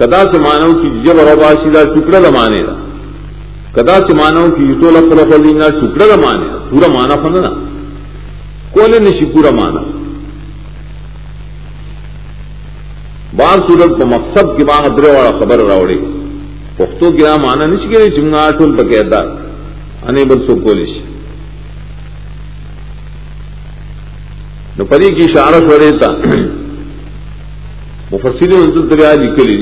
کدا سے مانو کی جب رباشی دا ٹکڑا رمانے دا، کدا سے مانو کی تو لفظ دا ٹکڑا رمانے دا پورا مانا فننا کولے نشی پورا مانا۔ بار صورت کو مقصد کے بعد درے والا خبر راوڑے۔ گا پختو گرا مانا نہیں چکے چنگا ٹول بقیدا انے بل سو پولیس نو پری کی اشارہ چھوڑے تا۔ مفسر منزل دریا لکھ لی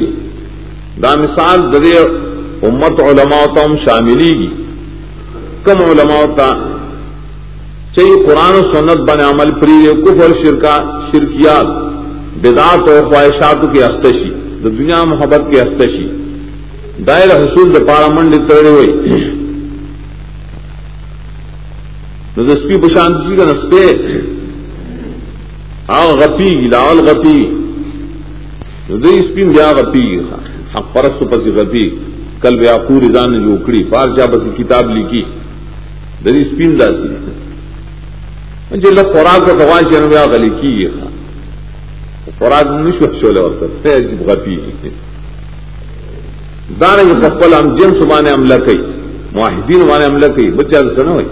دا مثال درے امت علماء تا ہم شاملی گی کم علماء تا چاہیے قرآن و سنت بن عمل پری کفر شرکا شرکیات، بدعات و خواہشات کی اختشی دنیا محبت کی اختشی دائر حصول دا پارا منڈ تڑے ہوئی نسپی پشانتی کا نسپے آؤ غپی لاول غپی دئی اسپین بیا غپی حق پرست پسی غپی کل بیا کو رضان نے جو اکڑی پار جا بس کتاب لکھی۔ دری اسپین داتی جو لگ خوراک کا سوال چین بیا غلی کی یہ خوراک نہیں شولے اور کرتے غپی جی۔ دانے جو پپل ہم جن سبانے عملہ کئی معاہدین وانے عملہ کئی بچہ سے نہ ہوئی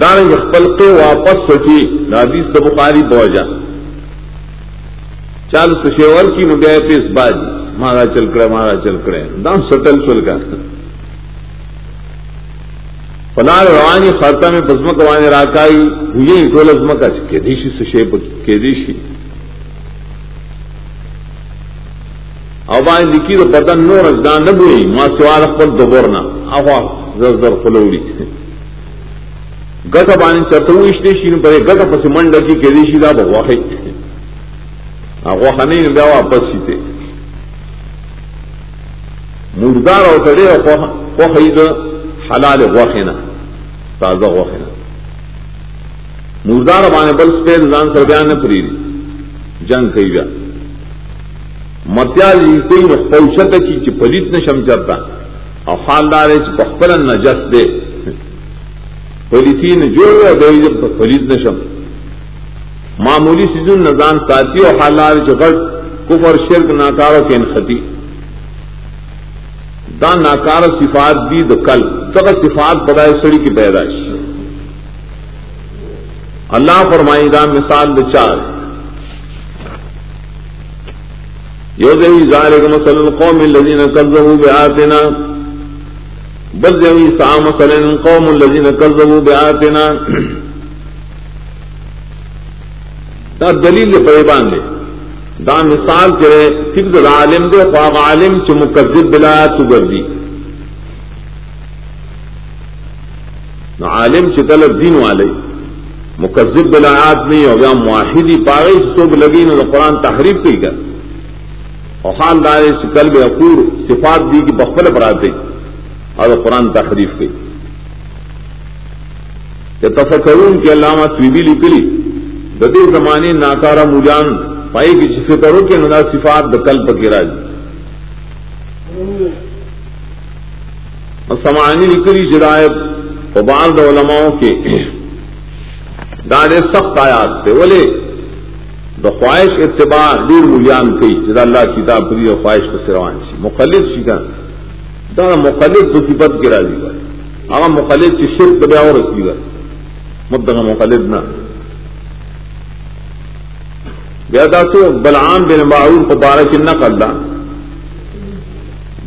دانے کے جو پلقے واپس سچی حدیث تو بخاری بوجا چال سشیور کی نگے پیس باجی مارا چل کرے، مارا چل کرے. دام سٹل چل کر. پنار روانی خرطہ میں بزمک وانے راکائی. ہوئی ٹول ازمک کے دیشی سشے کے دیشی. او باندې لکی د بدن نور ځان نه ګوري ما سوال خپل دبرنا اوا زر زر خلوړي ګټه باندې چته وښته شي نو پرې ګټه پس منډه کې کې دي شي دا بوخه هغه خنې بیا واپس شي مردار او تړي او خو حلال غوخنه تازه غوخنه مردار باندې بل سپېد ځان سره بیان نه پریری جنگ کوي بیا. متیا جی کوئی پوچھت کی چی پلیت نشم چرتا اور خاندار پخپل نجس دے. پلیتی نے جو پلیت نشم. معمولی سیزن نظام ساتھی اور خاندار چکٹ کف اور شرک، ناکاروں کے انختی۔ دا ناکار صفات دی دو کل تک صفات بدائے سڑی کی پیدائش۔ اللہ فرمائی دا مثال دو چار۔ یوزی ذالک مثل القوم الذين كذبوا بآياتنا بل ذوی سا مثل القوم الذين كذبوا بآياتنا دا دلیل پر باندې دا مثال کرے ٹھیک عالم دے، خواہ عالم چ بلا تو گردی۔ عالم چ طلب دین والے۔ مکذب بلایات نہیں ہو گیا معاہدی پاگئی سوگ لگی نہ قرآن تحریف کی کر اور خاندار کل بے اقور صفات دی کی بخل پڑھاتے اور قرآن تحریف کی کہ تفکرون کی علامہ طویبی لکلی۔ گدے زمانے ناکارا مجان پائی کی فکروں کے ندا صفات دکل پکی راج سمانی لکلی جدایت ابال علماؤں کے داڑے سخت آیات تھے بولے دا خواہش اتباع دیر ملیان کی جدا اللہ کتاب پری اور خواہش کا سروان سی مخلد شکا دا مخلد تو صفت کی راضی گئے اگر مخلد کی شرک بیا اور رسی گئے مدغ مخلد نہ بیادا تو بلعام بن معروف کو بارہ کی نہ کردا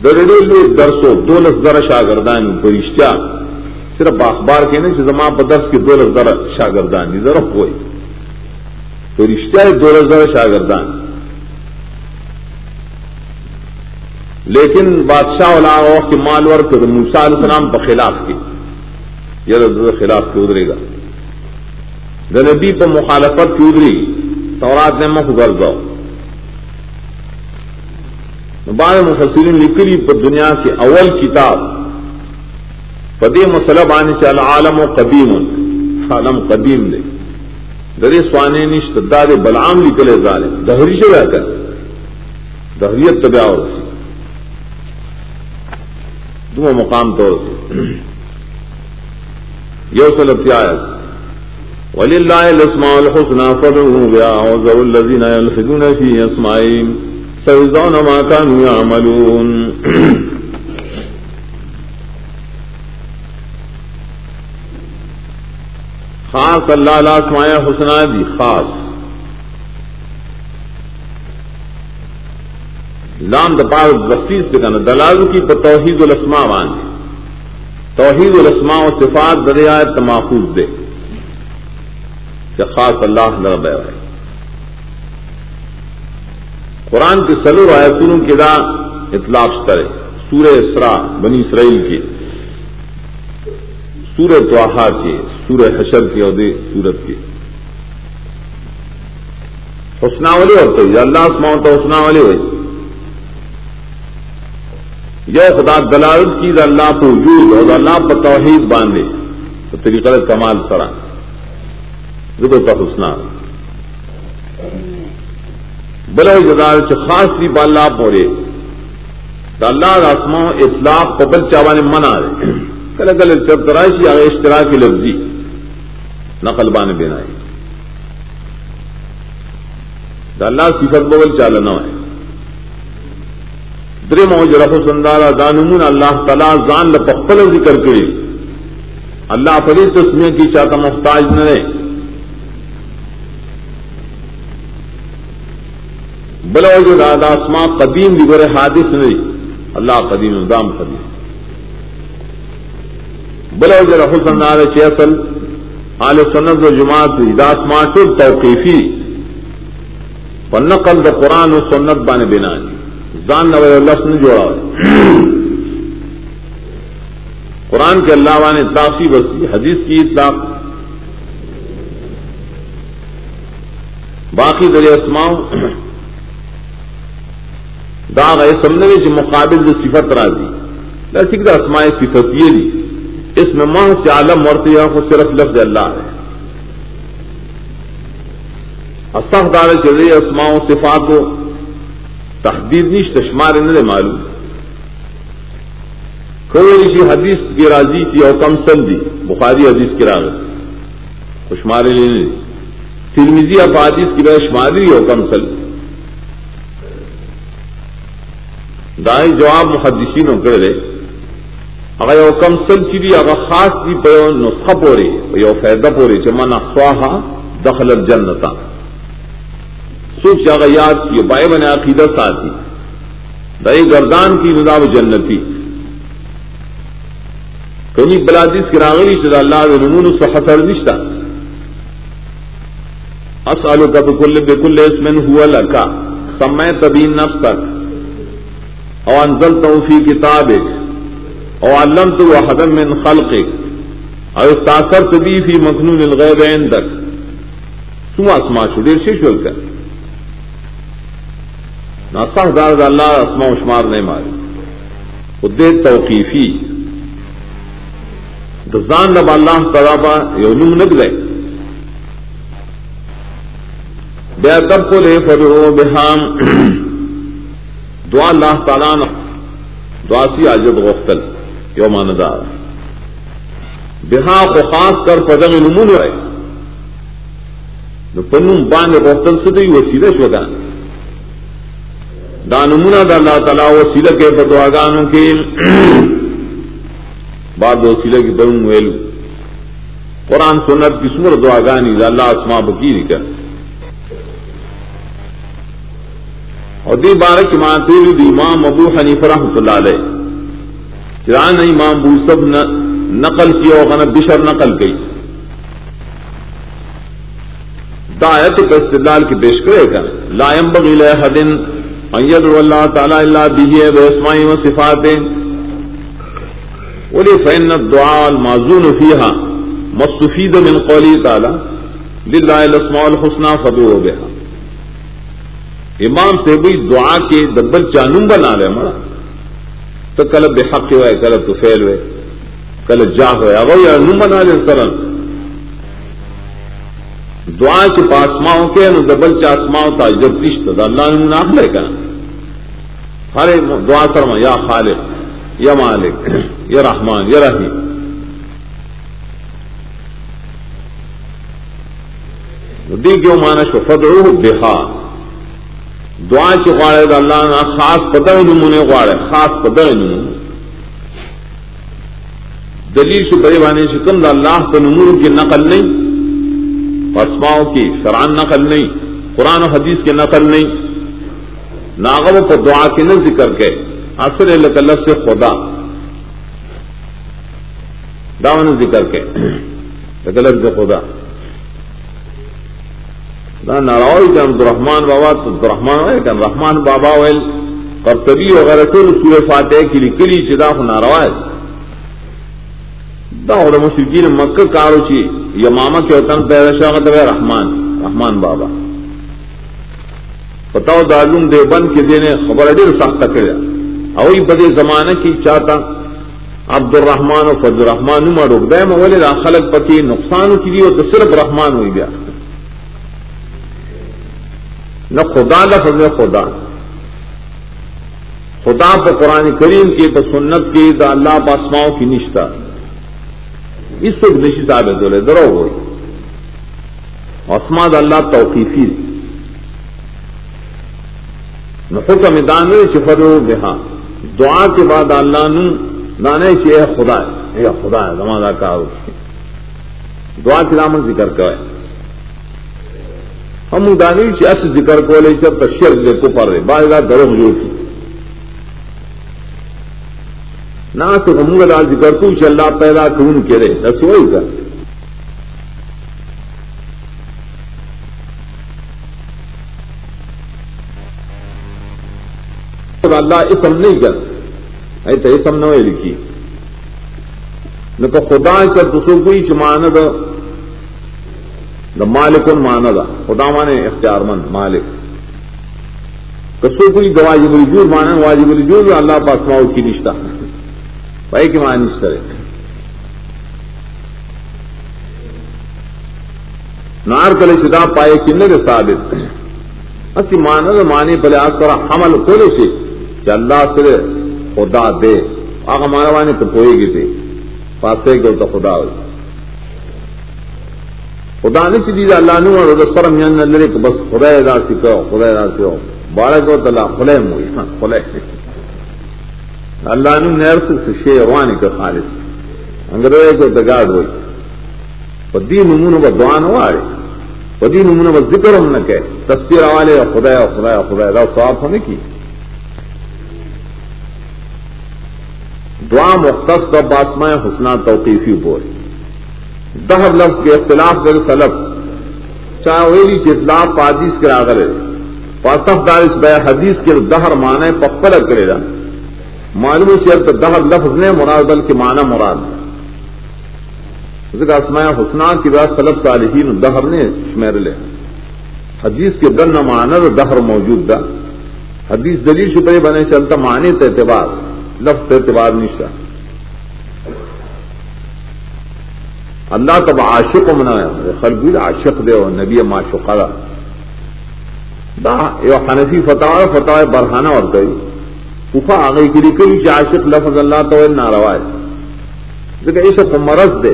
درڑے لے درسو دو لس در شاگردان فرشتہ۔ صرف اخبار کے نہیں زما بدرس کے دو لس در شاگردان۔ ذرا ہوئی فرشتہ دو لس در شاگردان۔ لیکن بادشاہ علاق کے مالور کے موسا علیہ السلام پر خلاف یہ خلاف کی ادرے گا۔ نبی پر مخالفت کی ادری تورات نے مخ گر دو بعض مفسرین لکری پر دنیا کی اول کتاب۔ پدے مسلب آنے سے العالم و قدیم۔ عالم قدیم دے۔ درے سوانے نشت داد بلام لکلے ظالم۔ دہری سے رہ کر دہریت طبع اور دو مقام طور سے یہ سلب کیا ہے الاسماء الحسنى بها وذروا الذين يلحدون في سيجزون ما كانوا يعملون. خاص اللہ علیہ اسماء دی، خاص. لام دپار بستیس دکھانا دلال کی توحید الاسماء وان توحید الاسماء و صفات دریائے تماخوذ دے. کہ خاص اللہ نہ بے قرآن کے سلو آیتوں کے دا اطلاق کرے، سورہ اسرا بنی اسرائیل کی سورہ توحا کے، سورہ حشر کے عہدے سورت کے۔ حسنا والے ہوتے اللہ اسماؤ تو حسنا والے ہوئے۔ یہ خدا دلال کی اللہ کو وجود اور اللہ پر توحید باندھے، تو طریقہ کمال سرا۔ ربو کا حسنا بلو جدار سے خاص بھی بالا پورے اللہ راسما اطلاق پبل چاوا نے منا رہے کل کل چب تراشی آگے اشترا کی لفظی۔ نقل بان بنا اللہ صفت ببل چالنا ہے۔ در موج رف سندارا دانمون اللہ تعالیٰ زان لپل ذکر کرے اللہ پری تسمیہ کی چاہتا محتاج نہ رہے۔ بلا جو دادا اسما قدیم بھی برے حادث نہیں اللہ قدیم دام قدیم۔ بلا جو رف سندار چیسل آل سنت و جماعت داسما ٹر توقیفی۔ و نقل دا قرآن و سنت بانے بنا زان نو لفظ نے جوڑا۔ قرآن کے اللہ وان اطلاقی بسی حدیث کی اطلاق باقی دریا اسماؤ داغ ہے سمنے جو مقابل جو صفت راضی لسک دا اسماء صفت یہ دی اس میں ماں سے عالم مرتیا کو صرف لفظ اللہ ہے اصح دار چلے اسماء و صفات کو تحدید نیش تشمار نے معلوم. کوئی سی حدیث کی راضی تھی اور کم سن دی، بخاری حدیث کی راغت خوشمارے لینے فلمزی اب حدیث کی بے شماری اور کم سن. دائیں جواب محدثین کر لے اگر یو کم سل چی دی، اگر خاص دی پہ نسخہ پورے یو فیدہ پورے چمن افواہا دخل الجنتا سوچ جاگا یاد کی بائے بنے عقیدہ ساتھی۔ دائی گردان کی نداب جنتی۔ کنی بلادیس کی راغلی شدہ اللہ دے نمون اس خطر نشتا۔ اسالو کا بکل بکل اسمن ہوا لکا۔ سمے تبین نفس تک او انزل تو فی کتاب او علم تو حدم من خلق او استاثر تبی فی مخنون الغیب عندک. سو اسما شو؟ ډیر شي شول کړ ناسه دار الله اسما و شمار نه ماري او توقیفی. د ځان له الله تعالی با یو نوم نګلې تب کو لے فرو بہام دعا اللہ تعالیٰ دعا سی عجب غفتل یو ماندار. بہا کو خاص کر پدم نمون رہے نو پنم باندھ غفتل سے تو وسیلہ شوگا دا نمونہ دا اللہ تعالیٰ وسیلہ کے بدعاگانوں کے بعد وسیلہ کی بنوں ویلو. قرآن سنت کی سمر دعاگانی دا اللہ اسما بکیری کر اور دی بارک مانتے دی امام ابو حنیف رحمۃ اللہ علیہ۔ چران امام ابو سب نقل کی اور بشر نقل کی۔ دایت کا استدلال کی پیش کرے گا۔ لائم بغیل حدن اید اللہ تعالی اللہ بھی و اسمائی و صفات ولی فین الدعاء المعزون فیہا مستفید من قولی تعالی۔ للہ الاسماء الحسنى فدو بها امام سے بھی دعا کے دبل چانم بنا رہے ہمارا تو کل بے حق ہوئے، کل تو فیل ہوئے، کل جا ہوئے۔ اگر یہ نم بنا لے سر دعا کے پاسماؤں کے نو دبل چاسماؤں تھا جب رشت اللہ نے نام لے کر ہر دعا کرما یا خالق، یا مالک، یا رحمان، یا رحیم۔ دی کیوں مانش کو فدر بہار دعا چی غواړي د الله نه خاص پدغه نمونه غواړي خاص پدغه نمونه دلیل شو پرې باندې چې کوم د الله په نمونه کې نقل نه پسماو کې شرعن نقل نه قران او حدیث کې نقل نه ناغو په دعا کې نه ذکر کې اصل الله سے خدا۔ داونه ذکر کې لکه خدا۔ ناراوی کہ عبد الرحمان بابا، تو عبد الرحمان ہوئے کہ رحمان بابا ویل قرطبی وغیرہ ټول سورہ فاتحه کې لیکلي چې دا خو ناروا دي دا اور مشرکین مکه کارو چې یمامه کې وطن پیدا شوه ته رحمان رحمان بابا. پتاو د دیوبند کې دینه خبر ډېر سخت کړه او په دې زمانہ کې چاته عبد الرحمن او فضل الرحمن نو مړو دایمه ولې خلک پکې نقصان کړي او صرف رحمان وي بیا. نہ خدا لفظ میں خدا۔ خدا پہ قرآن کریم کی تو سنت کی، دا اللہ پاسماؤں کی نشتہ۔ اس وقت نشی صاحب دولے درو ہوئی اسماد اللہ توقیفی۔ نہ حکم دان چفر بہا دعا کے بعد اللہ نو دانے چاہے خدا ہے خدا ہے، زمانہ کا۔ دعا کی دامن ذکر کرے۔ ہم دانی سے اس ذکر کو لے سب تشر دے کو پر رہے بعض رات جو کی نہ سے ہم گا ذکر تو چل اللہ پیدا کون کے رہے نہ سوئی کا اللہ اسم نہیں کر ایسا اسم نہ لکھی۔ نہ تو خدا سے تو سو کوئی چمانت دا مالک مانا دا. خدا مانے اختیار مند مالک کسو کوئی واجب الجور مانا واجب الجور اللہ پاس ماؤ کی رشتہ بھائی کی مان کرے نار کلے شدا پائے کنر ثابت، اسی مانا دا مانے پلے آسرا حمل کھولے سے کہ اللہ سے خدا دے آگا مانا وانے تو پوئے گی تھے پاسے گو تو خدا ہوئی خدا نے چیز اللہ نو اور سر میاں لڑے کہ بس خدا ادا سی خدا ادا سی ہو بارہ کو تلا خلے موئی خلے اللہ نو نیر سے شے روانی کا خالص. انگریز کو دگاڑ ہوئی پدی نمون و دعا نہ آرے پدی نمون و ذکر ہم نہ کہ تصویر والے خدا خدا خدا دا صاف ہونے کی دعا مختص کا باسمائے حسنہ توقیفی بول دہر لفظ کے اختلاف در سلب، چاہے ویلی سے اطلاف پادیس کے آگرے پاسف دار اس بے حدیث کے دہر معنی پپل کرے گا۔ معلوم سے دہر لفظ نے مراد بل کے معنی مراد۔ ذکر اسماء حسنا کی بات سلب صالحین دہر نے شمیر لے۔ حدیث کے دن معنی دہر موجود دا حدیث دلیل شپے بنے چلتا معنی تو اعتبار، لفظ اعتبار نشا اللہ تب عاشق منایا۔ خلبول عاشق دے اور نبی معشقہ دا یو حنفی فتح فتح برہانہ اور گئی پوفا آگئی کی لکھی کہ عاشق لفظ اللہ تو ناروا ہے۔ دیکھا عشق مرض دے۔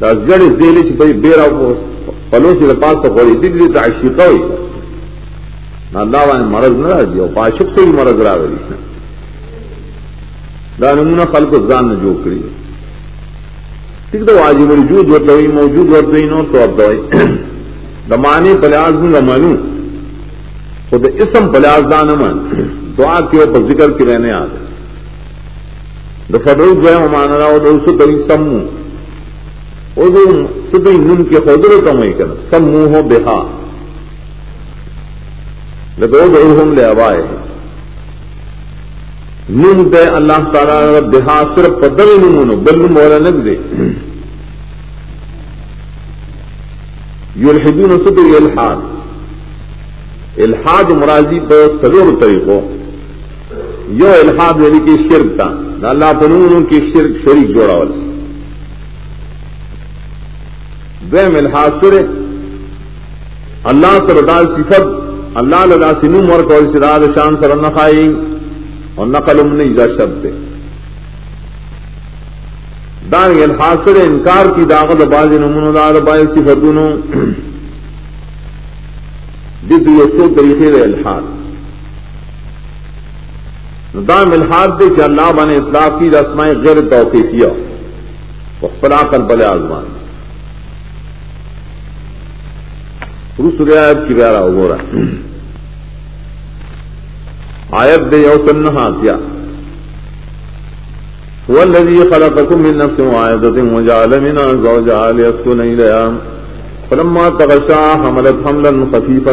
دا زڑ زیلی چھ بھئی بیرا پلو سے پاس تو پڑی دیکھ لی تو عاشقہ ہوئی اللہ وان مرض نہ رہ دیا عاشق سے بھی مرض را گئی دا نمونہ خلق زان نے جو کری۔ ٹھیک تو واجب وجود ہوتا ہوئی موجود ہوتا ہی نو تو اب دوئی دمانے پلیاز میں رمانوں خود اسم پلیاز دان من دعا کے اوپر ذکر کے رہنے آ گئے دا فدر جو ہے مان رہا وہ اس کو سمو۔ وہ سدی نم کے خدر تو میں کرنا سمو ہو بےحا لگو ہم لے ابائے نم دے اللہ تعالیٰ بہا صرف پدل نمونو بل مولا نگ دے۔ یلحدون سدر الحاد الحاد مرازی پر سلور طریقوں۔ یو الحاد یعنی کہ شرک تھا اللہ فنون کی شرک شریک جوڑا والا۔ دیم الحاد سر اللہ سردار صفت، اللہ لگا سنو مر کو سراد شان سر نخائی۔ اور نقل امن جا شب دان الحاد سر انکار کی داغت باز نمون دار باز صفتونوں جد یسو طریقے دے الحاد دام الحاد دے چ اللہ بنے اطلاع کی رسمائیں غیر توقیفیہ۔ فلا کر بلے آزمان۔ روس رعایت کی بیارا ہو رہا ہے آیت دے یو سنہا کیا هو الذي خلقكم من نفس واحدة وجعل منها زوجها ليسكن إليها فلما تغشا حملت حملا خفيفا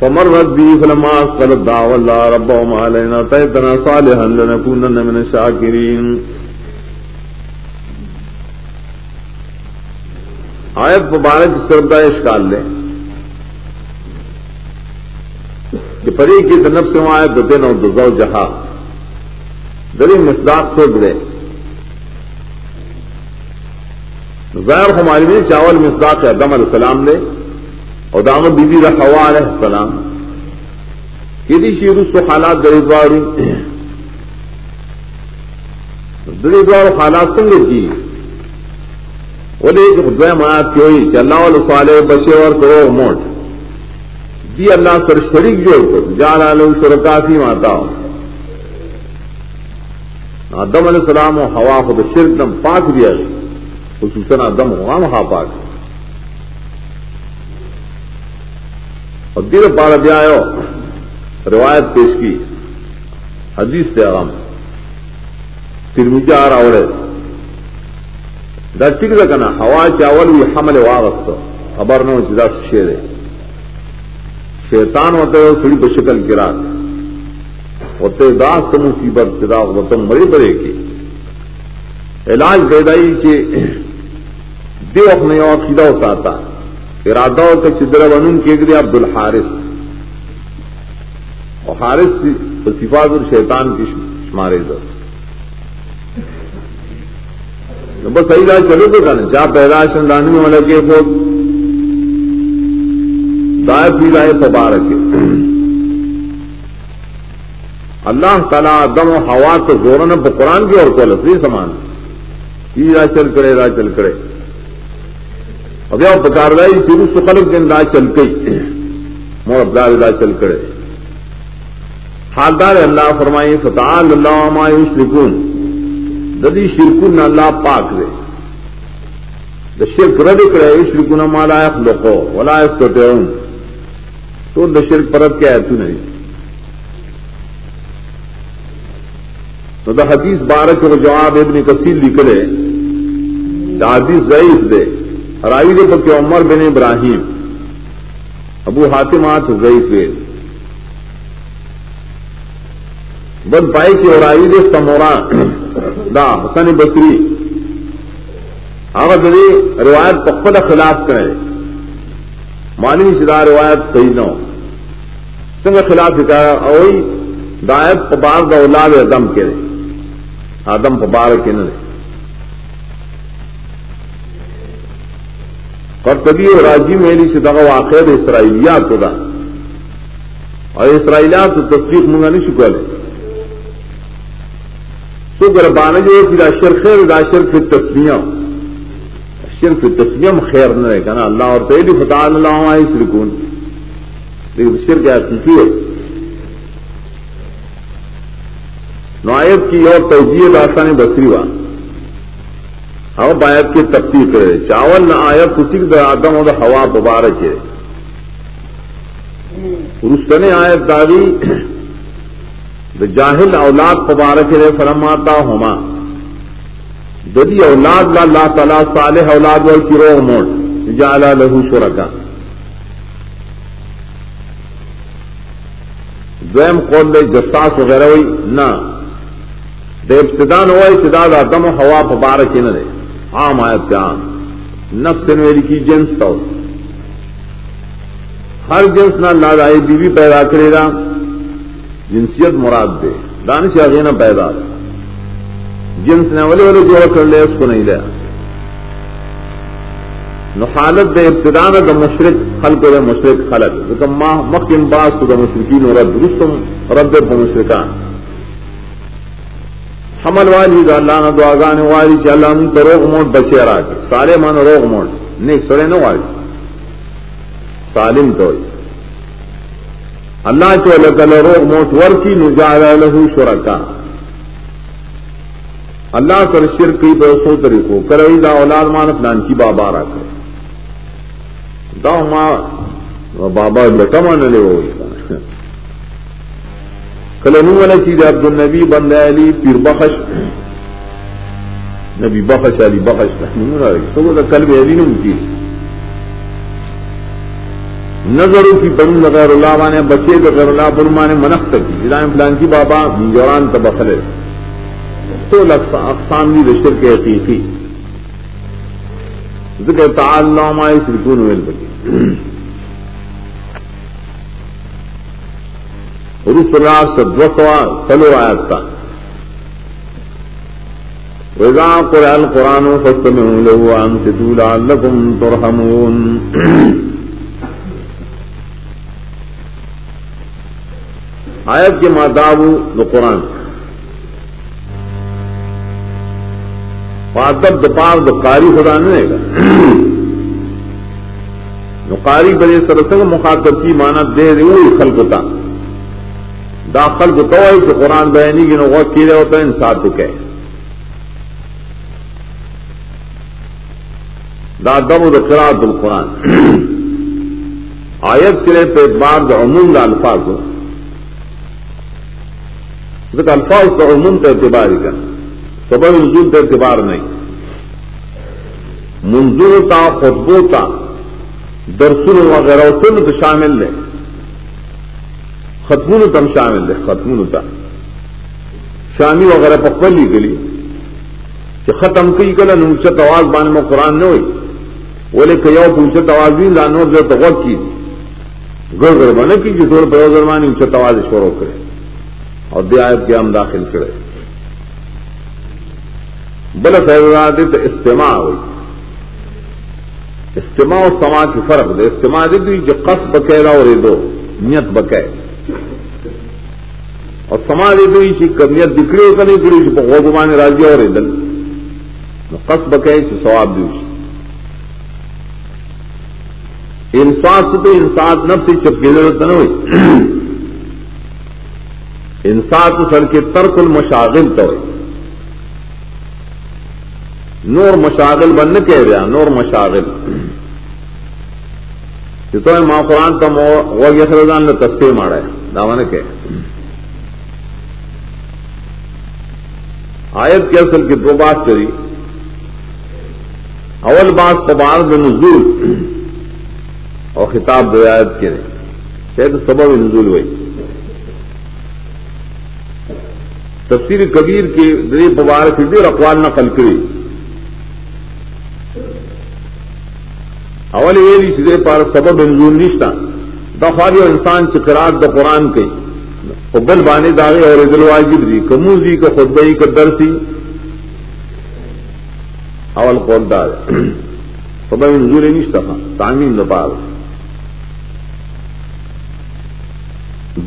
فمرت بي فلما اسقلت دعوى الله ربهم علينا تيتنا صالحا لنكونن من الشاكرين آیت مبارک سردا اشکال لے۔ کہ پری کی طرف سے وہاں آئے دن اور دو جہاں۔ دلی مصداق سوچ گئے ظاہر ہماری بھی چاول مصداق ادم علیہ السلام نے اور دام بی بی رخوا علیہ السلام۔ کدی شیر اس کو حالات دریدوار دریدوار حالات سنگ کی۔ وہ ایک خدوہ مایات کی ہوئی کہ اللہ علیہ صالح بشے اور کرو موٹ دی اللہ سر شریک جوڑ کر جان علیہ سرکاتی ماتا آدم علیہ السلام و ہوا خود شرک دم پاک دیا گئی. خصوصاً دم ہوا وہاں پاک. اور دیر پار دیا روایت پیش کی. حدیث سے آرام ترمیجا آ رہا اوڑے ٹک رکھنا ہوا چاول بھی حمل واغست خبر نہ جدا شیر ہے. شیطان ہوتے ہو تھوڑی بشکل گرا ہوتے داس تو مصیبت، جدا وطن مرے بڑے کی علاج پیدائی کے دیو اپنے اور عقیدہ ساتا۔ ارادہ ہو کہ چدر ون کے گرے عبد الحارث۔ اور حارث صفات الشیطان کی شمارے در بس صحیح رائے چلو تو کہنا چاہ پیدائش دانی میں لگے وہ دائر رائے تبارک اللہ تعالیٰ دم و ہوا تو زورن قرآن کی اور کو لفظی سامان یہ را چل کرے را چل کرے۔ اب یہ بکار رہی چرو سخلق دن دا چل گئی۔ مور ابدار دا چل کرے۔ حالدار اللہ فرمائی فتح اللہ مایو شرکون ددی شرکن اللہ پاک دے۔ دا شرک رد کرے شرکن مالا اخلقو ولا استطعون تو دا شرک پرد کیا ہے تو نہیں۔ تو دا حدیث بارک و جواب ابن کثیر لکھے حدیث ضعیف دے۔ رائی دے پکے عمر بن ابراہیم۔ ابو حاتمات ضعیف بد پائی کی اور آئی دے سمورا۔ دا حسن بصری۔ اگر روایت پخل خلاف کرے۔ مانی شدہ روایت صحیح نہ ہو۔ سنگ خلاف سکھایا اوئی دایت پبار دا اولاد ادم کے رہے آدم پبار کے نہ اور کبھی راجی میری سے دگا واقع اسرائیلیات کو دا۔ اور اسرائیلیات تو تصدیق منگا نہیں شکر ہے سو گربان جو پھر اشر خیر اشر پھر تصویاں شرف تصویم خیر نہ رہے نا اللہ اور پہلی فتح اللہ آئے سرکون۔ لیکن شر کیا ہے نوائب کی اور توجیہ آسان بسری وا ہوا بایت کی تفتی کرے چاول نہ آیا کسی دا آدم اور ہوا ببارک ہے رستن آیت داری دا جاہل اولاد پبارک ہے فرماتا ہوما ددی اولاد لا اللہ تعالیٰ صالح اولاد وال کی روح موٹ جالا لہو شرکا دویم قول دے جساس وغیرہ ہوئی نہ دے ابتدان ہوا ابتدا دا دم ہوا پبارک نہ دے عام آیت کے عام. نفس میری کی جنس تو ہر جنس نہ اللہ آئی بیوی پیدا کرے گا جنسیت مراد دے دانش آگے نہ پیدا. دے جنس نے والے والے جوڑ کر لیا اس کو نہیں لیا نحالت دے ابتدان دا مشرق خلق دے مشرق خلق. مخم باس کو دا مشرقین و رب رسم رب دے مشرقان حمل والی دا اللہ نہ دعاگان والی چا اللہ من تو روغ موٹ بچے را کے. سارے مان روغ موٹ نیک سڑے نہ والی. سالم تو. اللہ چو لگل روغ موٹ ورکی نجاہ لہو شرکا. اللہ سر شر کی تو سو طریقوں. کرئی دا اولاد مان پلان کی بابا را کر دا ماں بابا لٹا مان لے وہ کلنو والا چیز عبد النبی بند علی پیر بخش. نبی بخش علی بخش تو وہ کل بھی علی نہیں کی نظروں کی بن غیر اللہ مانے بچے غیر اللہ برمانے منخت کی. جدائیں پلان کی بابا جوان تبخلے تو اقسام دی رشر کے حقیقی. ذکر تعلم آئے سرکون ویل بکی. رس اللہ سے دو سوا سلو آیت تھا وَإِذَا قُرِئَ الْقُرْآنُ فَاسْتَمِعُوا لَهُ وَأَنصِتُوا لَعَلَّكُمْ تُرْحَمُونَ۔ آیت کے ماداب دو قرآن۔ پاتب دپار دکاری خدا نہیں گا نقاری بڑے سرسنگ مخاطب کی مانا دے دے وہی خلقتا دا خلق تو سے قرآن بہنی کی نو کی رہے ہوتا ہے انسان تو کہ دا دم و دقرات القرآن آیت چلے پہ اعتبار دا عموم دا الفاظ ہو. الفاظ کا عموم کا اعتبار ہی کرنا سبب نزول کا اعتبار نہیں. منظور تا خطبوں کا درسن وغیرہ تم تو شامل لے۔ ختمون تم شامل لے، ختمون تا۔ شامی وغیرہ پکول لی گلی کہ ختم کی کل نوچت آواز بانے میں قرآن نہ ہوئی بولے کہ یو پوچھت آواز بھی لانو جو تو غور کی۔ گڑ گڑ بنے کی جو تھوڑا بڑا گرمانی اونچت آواز شروع کرے۔ اور دیات کے ہم داخل کرے۔ بل فیضات تو استماع ہوئی۔ استماع و سما کی فرق دے. استماع دے تو جو قص بکیرا اور دو. نیت بکے. اور سما دے تو یہ نیت دکڑی ہو کر نہیں کڑی جو غوبان راضی اور دل قص بکے سے سواب دی انسان سے تو انسان نب سے چپکی ضرورت نہ ہوئی. انسان تو سر کے ترک المشاغل تو ہوئی. نور مشاغل بن کے رہا، نور مشاغل۔ تو ماں قرآن کا وہ نے تصویر مارا ہے۔ داون کے آیت کے اصل کی دو بات کری۔ اول بات تبار میں نزول۔ اور خطاب دو آیت کے شاید سبب نزول ہوئی۔ تفسیر کبیر کی دری مبارک دیر اقوال نقل کری۔ اول ویلی سیدھے پار سبب انزول نشتا دفاری انسان چکرات دا قرآن کے بل بانے داغے اور دل واجب دی. کموزی کا خطبئی کا درسی. اول قول دار سبب انزول نشتا تعمیم دا پار.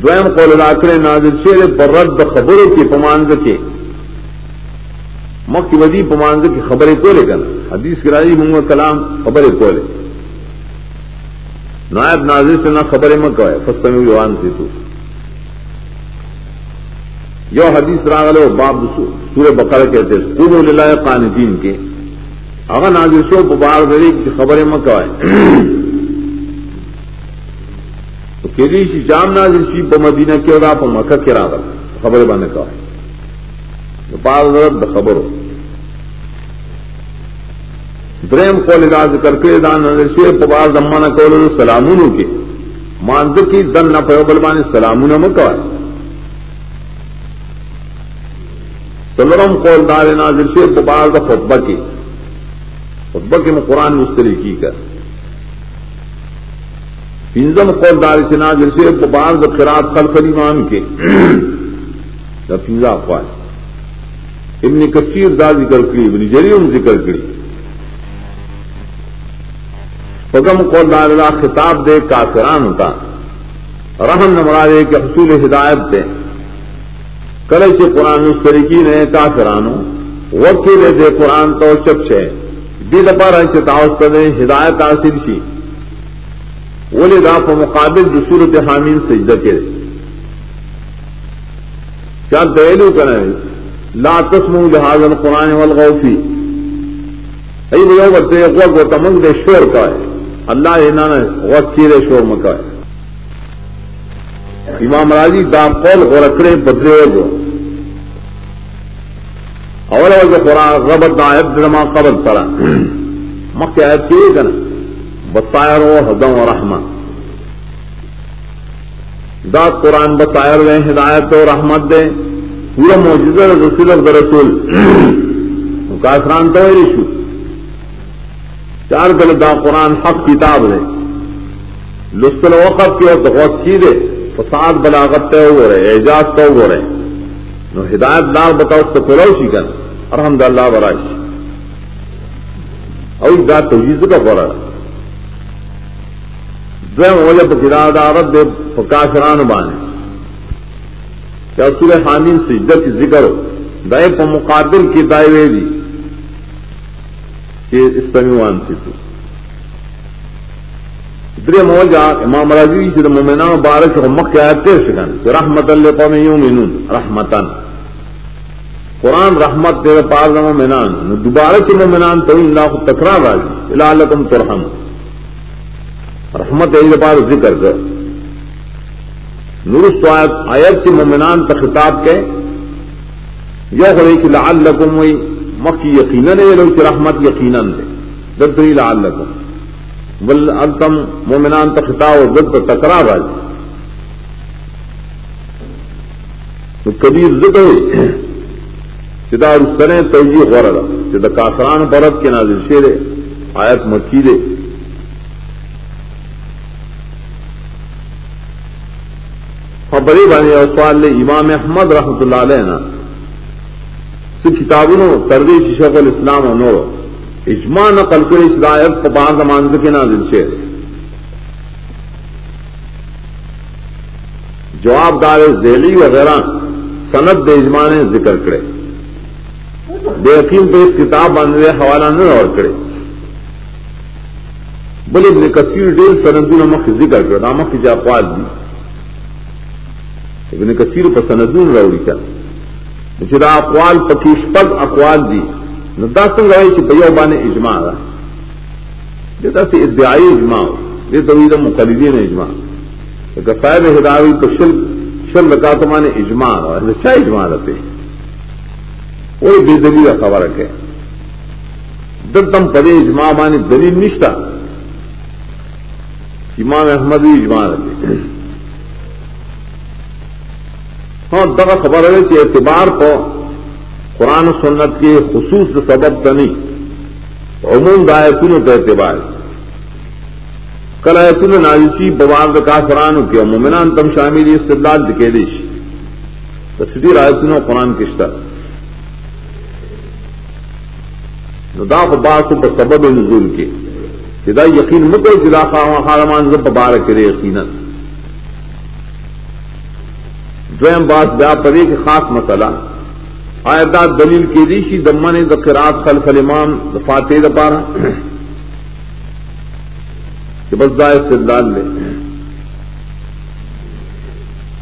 دویم قول الاکر نازل شیر پر رد خبروں کی پمانز کے. مک کی ودی پمانز کی خبریں کو لے کر حدیث کی راضی ہوں کلام خبریں کو لے نائب نازل سے نہ خبریں مت کہ فسٹ میں جوان سے تو۔ یو حدیث راغل و باب سورہ بقر کہتے قوم للہ قانتین کے۔ اگر نازل شو بار دری کی خبریں مت کہ تو کیری شی جام نازل شی په مدینه کې او دا په راغل خبره باندې کوي نو پاز درد د خبرو دریم قول دا ذکر کړی دا نازل شی په باز زمانہ کولو سلامونو کې مانځ کې دن نه په بل باندې سلامونه مکوي قول دا نازل شی په باز د خطبه کې خطبه کې قرآن مستری کی کر۔ پنزم قول دار سے نازل چنا جیسے بعض خرات خلف الامام کے دا پنزا اقوال ابن کثیر دا ذکر کری ابن جریم ذکر کری حکم قول دار اللہ خطاب دے کافران ہوتا۔ رحم نمرادے کے حصول ہدایت دے۔ کرے سے قرآن سرکی نے کافرانو۔ وکیل دے قرآن تو چپ سے دل پر تاؤس دے، ہدایت حاصل سی ولی دا په مقابل د صورت حامین سجدہ کې چا دلیلو کنه لا تسمو لهذا القران والغوفي ای یو ورته یو ورته موږ د شور کوي الله یې نه وکیل شور مکا امام راضی دا قول غرکړې بدره وګو اول اول قرآن ربط دا عبد ما قبل سره مکه آیت کې کنه بسائر و حدم و رحمت۔ دا قرآن بسائر دیں ہدایت و رحمت دے۔ پورا موجودہ رسول رسول۔ کافران تو رشو چار گل دا قرآن حق کتاب دے۔ لسل وقت کی اور غوط کی دے۔ فساد بلاغت تے ہو رہے، اعجاز تو ہو رہے۔ نو ہدایت دار بتاؤ اس کو پھیلاؤ سی کر۔ الحمد اللہ برائش اور دا توجیز کا پڑا دارت دے پکاشران بانے۔ کیا اصول حامین سجدہ کی ذکر دائے پا مقابل کی دائے دی۔ استمیوان سے تو در موجہ امام راضی سے مومنا مبارک کو مکھ آیت تیر شکن سے۔ رحمت اللہ قوم یومنون رحمتن قرآن رحمت تیرے پار مومنان۔ دوبارہ سے مومنان تو اللہ کو تکرار راضی۔ الالکم ترحمت رحمت بار ذکر کر۔ نور سوایت آیت سے مومنان کا خطاب کے۔ یہ ہو رہی کہ لال لکم مکی یقیناً لوگ رحمت یقیناً دے دد بل التم مومنان کا خطاب اور دد ٹکرا راج تو کبیر ذکر ہوئی سدا سرے توجہ غور سدا کافران برت کے نازل شیر آیت مکی دے۔ خبری بانے اور سوال لے، امام احمد رحمت اللہ علیہ کتابوں تردیش شیخ الاسلام اور نور. اجماع نقل کر اس لائق پبان زمان کے نازل شیر جواب دار ذیلی وغیرہ سند دے اجماع نے ذکر کرے. بے یقین پہ اس کتاب باندھے حوالہ نہ اور کرے. بولے ابن کثیر ڈیل سندوں مخ ذکر کرے نامک کی اقوال دی. ابن کثیر په سندون راوړي کا چې دا اقوال پکې شپږ اقوال دي نو دا څنګه وایي چې په یو باندې اجماع ده دا څه ادعای اجماع دي ته ویل مقلدین اجماع. که صاحب هداوی په شل شل رکعات باندې اجماع ده چا اجماع ده وہی بے دلیل خبر ہے دلتم پدے اجماع باندې دلیل نشتا. امام احمد اجماع رکھے ہاں دغه خبره ده چې اعتبار په قران او سنت کې خصوص سبب تني عموم دایتونو ته اعتبار کل ایتن نازشی بوار کا فران کے مومنان تم شامل استدلال دکے دیش تصدیر آیتن و قرآن کشتہ دا باس پر سبب نزول کے۔ سدا یقین مکو سدا خارمان زب بار کرے یقینا۔ دویم باس بیا پدے کے خاص مسئلہ۔ آیتا دلیل کی ریشی دمن دقرات خلف الامام فاتح دپارا کہ بس دا استدلال لے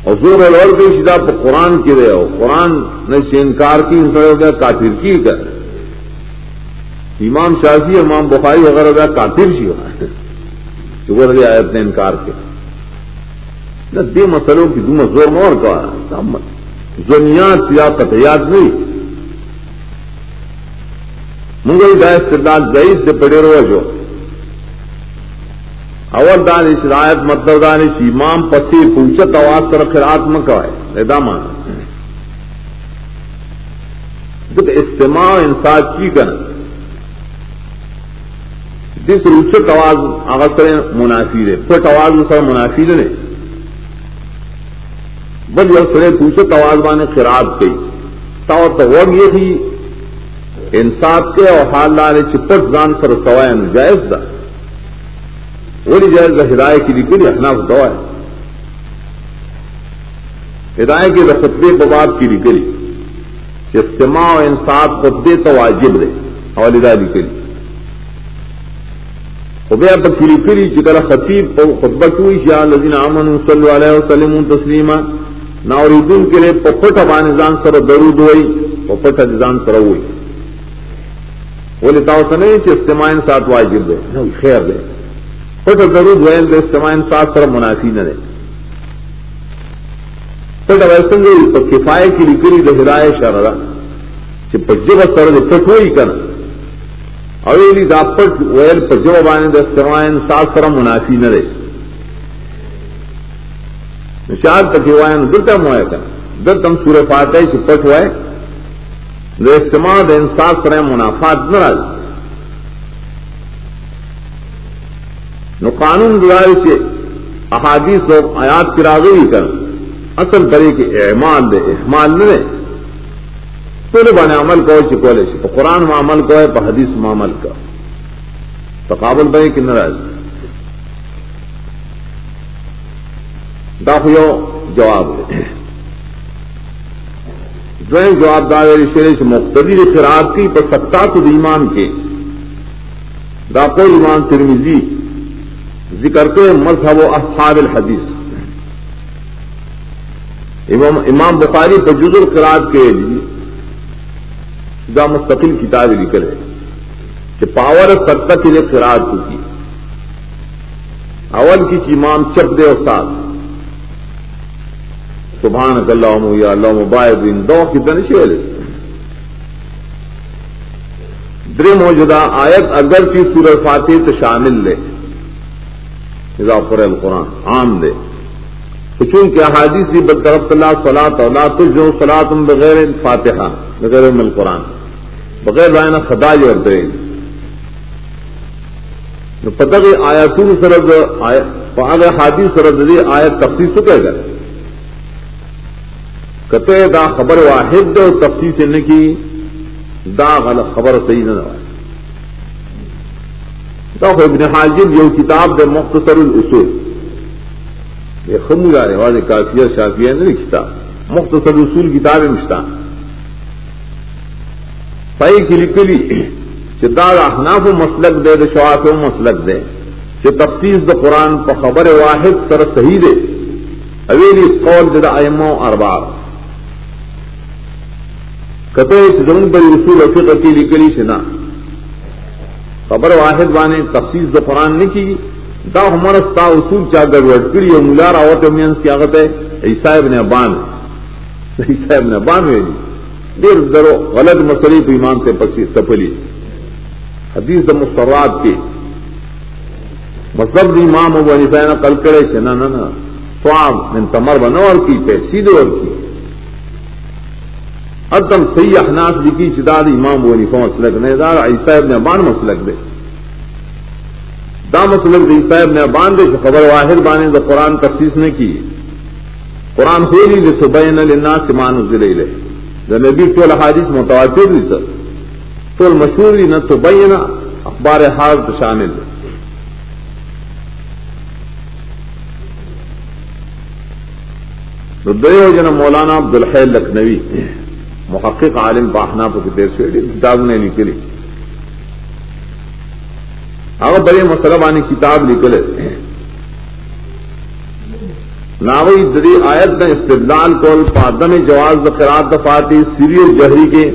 اور زور اور بھی سیدھا قرآن کی رہے ہو قرآن نے سے انکار کی، انسان ہو گیا کافر کی کر امام شافی امام بخاری وغیرہ کا کافر سی ہوا شکر آیت نے انکار کیا نہ دے مسئلوں کی دوں زور مور کا زنیات یا قطعیات نہیں۔ منگل گائے استدال ضعیف سے پڑے رو جو۔ اول دان اس رایت مطلب دان اس امام پسی پوچھت آواز سر خیراتمک ہے دامان استماع انسان کی کرنا۔ جس روچت آواز آغاز کریں منافی دے پٹ آواز میں سر منافی دے۔ بل یہ سرے پوچھت آواز خراب گئی تو تو یہ تھی۔ انصاف کے اور حال لارے چپٹ زان سر سوائے جائز دا۔ وہی جائز دا ہدایہ کی لکھی احناف دعا ہے۔ ہدایہ کے دا بباب کی لکھی استماع و انصاف خطبے تو واجب رہے اور لدا لکھی خبیا پر کلی کلی چکر خطیب خطبہ کیوئی شاہ لذین آمن صلی اللہ علیہ وسلم تسلیما۔ ناوریدون کے لیے پپٹ ابان نظام سر درود ہوئی پپٹ نظام سر ہوئی۔ وہ لیتا ہوتا نہیں کہ استماع ساتھ واجب دے خیر دے۔ پٹ درود ہوئے تو استماع ساتھ سر منافی نہ دے۔ پٹ ویسے گئی تو کفایہ کی لکری دہرائے شررا کہ پجب سر دے پٹ ہوئی کرنا اویلی دا پٹ ویل پر بانے دا استماعین سات سر منافی نہ رہے نشاد تک وائن دلتا موائے کر دل تم سورہ فاتح سے پٹ ہوئے۔ دا استماع دا انساس سر منافات نہ راز نو قانون گزاری سے احادیث و آیات کی راغی کر اصل طریقے کے اعمال دے، احمال نہ رہے ٹول بانے عمل کو چکولے سے۔ قرآن میں عمل کو ہے حدیث میں عمل کا تقابل بھائی کہ ناراض۔ داخلو جواب جو جواب دار شیرے سے مختلف خراب کی پر سکتا تو ایمان کے۔ داخل ایمان ترمیزی ذکر کے مذہب و اصحاب الحدیث۔ امام بخاری پر جزر کے لیے دا مستقل کتاب لکھل ہے کہ پاور ستہ کے لیے خراج کی۔ اول کی چیمان چپ دے اور ساتھ۔ سبحان اللہ یا اللہ مباعد مباحد دو کی تنشیل در موجودہ آیت اگر چیز سور فاتح تو شامل لے. اضافر القرآن عام دے تو چونکہ احادیث بھی برطرف صلاح صلاح اولا تو جو صلاح تم بغیر فاتحہ، بغیر من قرآن بغیر رائنا خدا جو ارد پتہ کہ آیا تم سرد آیا حادی سرد دی آیا تفصیل تو کہہ گئے. کتے دا خبر واحد اور تفصیل سے کی، دا غلط خبر صحیح نہ تو ابن حاجب جو کتاب دے مختصر الاصول۔ یہ خمو جا کافیہ، شافیہ نہیں کتاب مختصر اصول کتاب مشتان پائی کی لکلی چار احناف مسلک دے دے شواف مسلک دے۔ کہ تفصیل دا قرآن پا خبر واحد سر صحیح دے۔ اویلی قول دے دا ائمو ارباب۔ کتے زمن پر رسول فقہ کی لکلی سے نہ خبر واحد بانے تفصیل دا قرآن نہیں کی دا ہمارا ستا اصول چاہ گڑبڑ کری اور ملار آوت مینس کی آگت ہے عیسائی ابن ابان. عیسائی ابن ابان ہوئے جی دیر درو غلط مسئلے تو ایمان سے تپلی حدیث مسترات کے مذہب امام ابو حنیفہ نہ کل کرے سے نہ نہ سوام من تمر بنو اور کی پہ سیدھے اور کی ادم صحیح احناس لکھی سداد امام ابو حنیفہ مسلک نے، دار عیسیٰ ابن ابان مسلک دے۔ دا مسلک دی صاحب نے باندھے خبر واحد بانے دا قرآن تفصیص نے کی۔ قرآن ہوئی دی تو بین الناس مان ضلع دا نبی ٹول حادث متواتر دی سر۔ ٹول مشہور دی نہ تو بینا اخبار حال تو شامل ہے دیو جن مولانا عبد الحیل لکھنوی محقق عالم باہنا پہ دیر سے کتاب نے نکلی۔ اگر بڑے مسئلہ بانی کتاب نکلے۔ ناوئی دری آیت نے استدلال کو پادم جواز قرات دفاتی سیریل جہری کے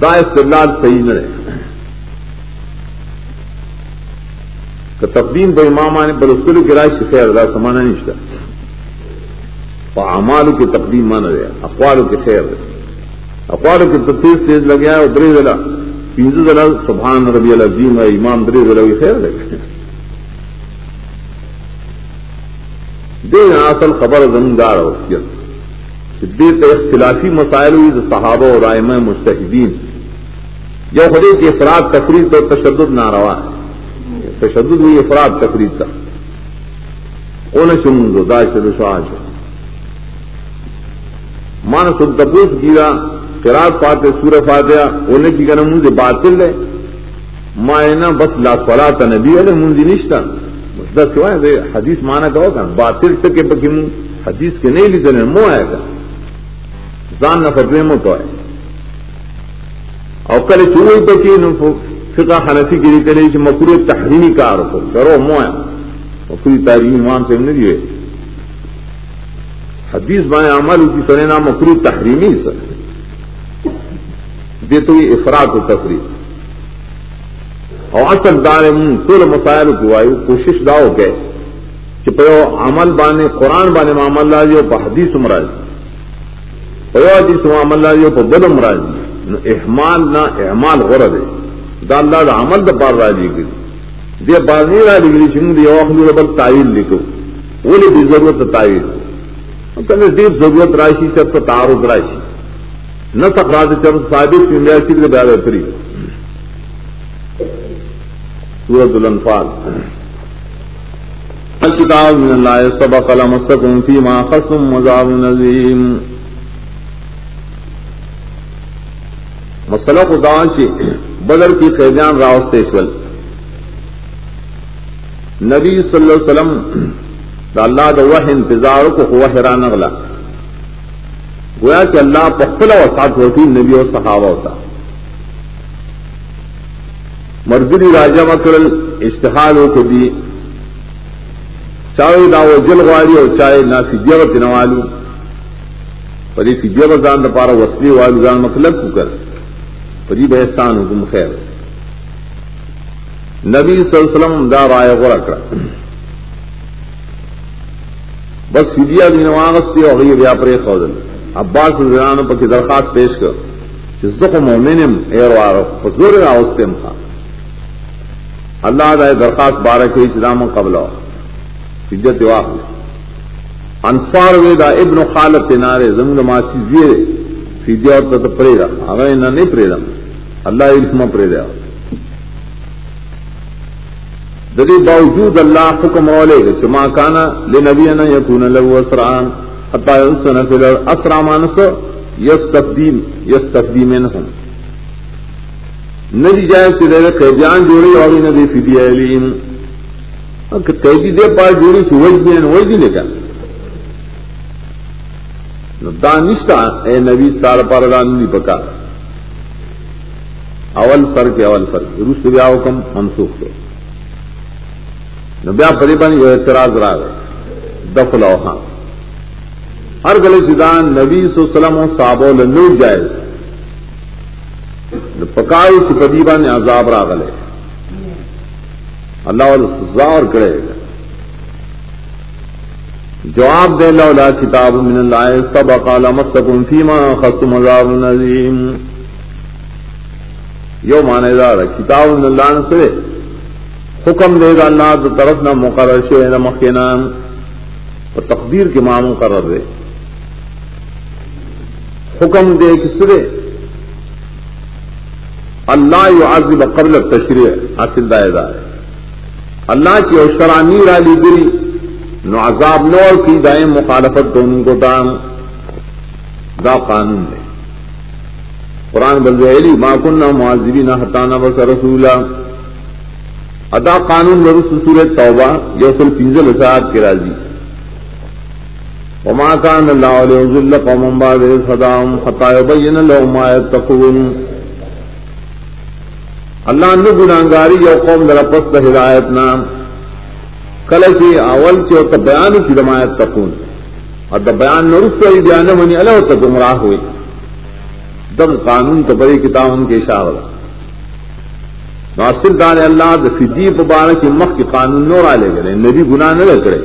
دا استدلال صحیح نہ رہے کہ تقدیم بے امام نے بلسکل گرائش خیر، دا سمانا نشتا۔ اعمال کی تقدیم مان رہے اخباروں کے خیر اخباروں کے تفتیش تیز لگیا ہے، اور دری ضلع پینز ضلع سبحان ربی العظیم ہے، امام دری ضلع کی خیر لگے دے اصل خبر زمیندار وسیعت دے تو اختلافی مسائل ہوئی صحابہ اور رائم مستحدین جو خدے کی افراد تقریر تو تشدد نہ روا ہے۔ تشدد ہوئی، افراد تقریر کا اون شمن داش شاہ مان سب تپوس کیا کراط پاتے سور فاتحہ، انہیں کی کہنا منہ باطل ہے۔ ماں بس لا سولا تھا نبی والے منہ نشتا۔ بس دس سوائے حدیث مانا کہو کہ باطل ٹکے پکی منہ، حدیث کے نہیں لیتے منہ آئے گا۔ زان نہ فتوے مو تو ہے اور کل چوئی پکی فقہ حنفی کی لیے مکرو تحریمی کار کو کرو منہ آیا۔ مکری تحریمی مان سے نہیں دیے۔ حدیث بائیں عمل کی سر نام مکرو تحریمی سر دے تو یہ افراد و تفریح اور اصل دار کل مسائل کی وایو کوشش داؤ کہ پیو عمل بانے، قرآن بانے معمل لا جو حدیث مراج پیو حدیث معمل لا جو بد مراج احمال نہ احمال غرض ہے۔ دا اللہ دا عمل دا پار راجی گری دے بار نہیں راجی گری شنگ دی اوخلو ربل تعویل لکھو۔ وہ بھی ضرورت تعویل۔ کله ډیر ضرورت راشي چې په تعارض راشي نه سخراج چې ثابت شي بیا چې بیا وتري سورۃ الانفال۔ الكتاب من الله سبق لمسكم فيما خصم مذاب نظیم۔ مسئلہ خدا سے بدر کی قیدیان راوستے شول۔ نبی صلی اللہ علیہ وسلم دا اللہ دا وح انتظار کو وح ران اگلا گویا کہ اللہ پخلا و ساتھ ہوتی نبی و صحابہ ہوتا. مردری راجا مکرل اشتہار ہو کو دی. چاہے دا وہ جل والی اور چاہے نہ فدیا و تنوالو. پری فدیا و زان دا پارا وسلی والو زان مکلب کو کر. پری بحسان حکم خیر. نبی صلی اللہ علیہ وسلم دا رائے غرق رکھا بس فدیا دی نواغستی اور غیر یا پر خودل عباس زنانو پکی درخواست پیش کر کہ زخم مومنم، ایر وارو فزور راوستیم خوا اللہ دا درخواست بارک اسلام قبل فدیت واقع انفار وی دا ابن خالد تنارے زمون ماسی زیر فدیا اور تا پریدا اگر انہا نہیں پریدا اللہ علم پریدا ددی باوجود اللہ حکم رولے گا چما کانا لنبی نا یکون لہو اسران حتی انسان فی الارض اسرا مانس یستفدیم یستفدیمنہم ندی جائے سے دے قیدیان جوڑی اور ندی فدی علیم قیدی دے پار جوڑی سے وجدی ہیں وجدی لے کر دانشتا اے نبی سار پار دان پکا اول سر کے اول سر. روس بیا حکم منسوخ دو بیا پری باندې یو اعتراض راغی. دخل او ها هر کله چې دا نبی صلی الله علیه وسلم صحابه له نور جائز نو پکای چې پدی باندې عذاب راغله الله ول سزا ور کړي جواب دے لولا کتاب من اللہ سبق لمسکم فیما خستم عذاب نظیم یو مانے دار کتاب من اللہ نے سوے حکم دے گا اللہ تو طرف نہ مقرر شے نہ مخینا اور تقدیر کے ماں مقرر دے۔ حکم دے کس دے اللہ یعذب قبل تشریح حاصل دائدہ ہے اللہ کی اوشرانی رالی گری نو عذاب نور کی دائیں مخالفت دونوں کو دام۔ دا قانون دے۔ قرآن بلزیلی ما کننا معذبین حتانا بس رسولا۔ ادا قانون برس سورت توبہ یوسل پنزل اسعاد کے راضی۔ وما كان الله ليذل قوما بعد إذ هداهم حتى يبين لهم ما يتقون اللہ نے گناگاری یو قوم در پس دا ہدایت نام۔ کلشی اول چی او بیان کی دمایت تکون اور دا بیان نرس نرست ای بیان منی اللہ تا گمراہ ہوئی دم قانون تو بڑی کتاب ان کے اشارہ۔ ناصر دار اللہ دا فدی مبارک مخ کی قانون نور آلے کرے نبی گناہ نہ کرے،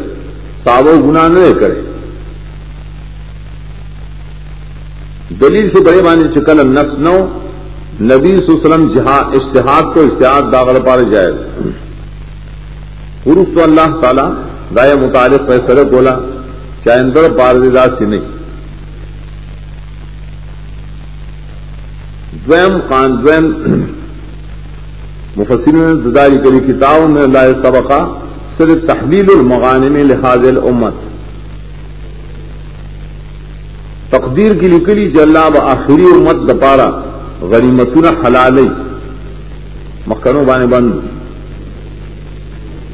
صحابہ گناہ نہ کرے۔ دلیل سے بڑے معنی سے شکل نس نو، نبی وسلم جہاد اشتہاد کو اشتہاد داغل پار جائے پورف تو اللہ تعالیٰ رائے متعلق فیصلہ بولا، چاہے اندر پاردار سے نہیں۔ دویم خان دویم مفسر دداری کری کتاب میں اللہ سبقہ صرف تحلیل المغانے میں لحاظ الامت۔ تقدیر کی لکڑی جلا و آخری امت دپارا غنیمتون حلال مکھنوں بانے بند۔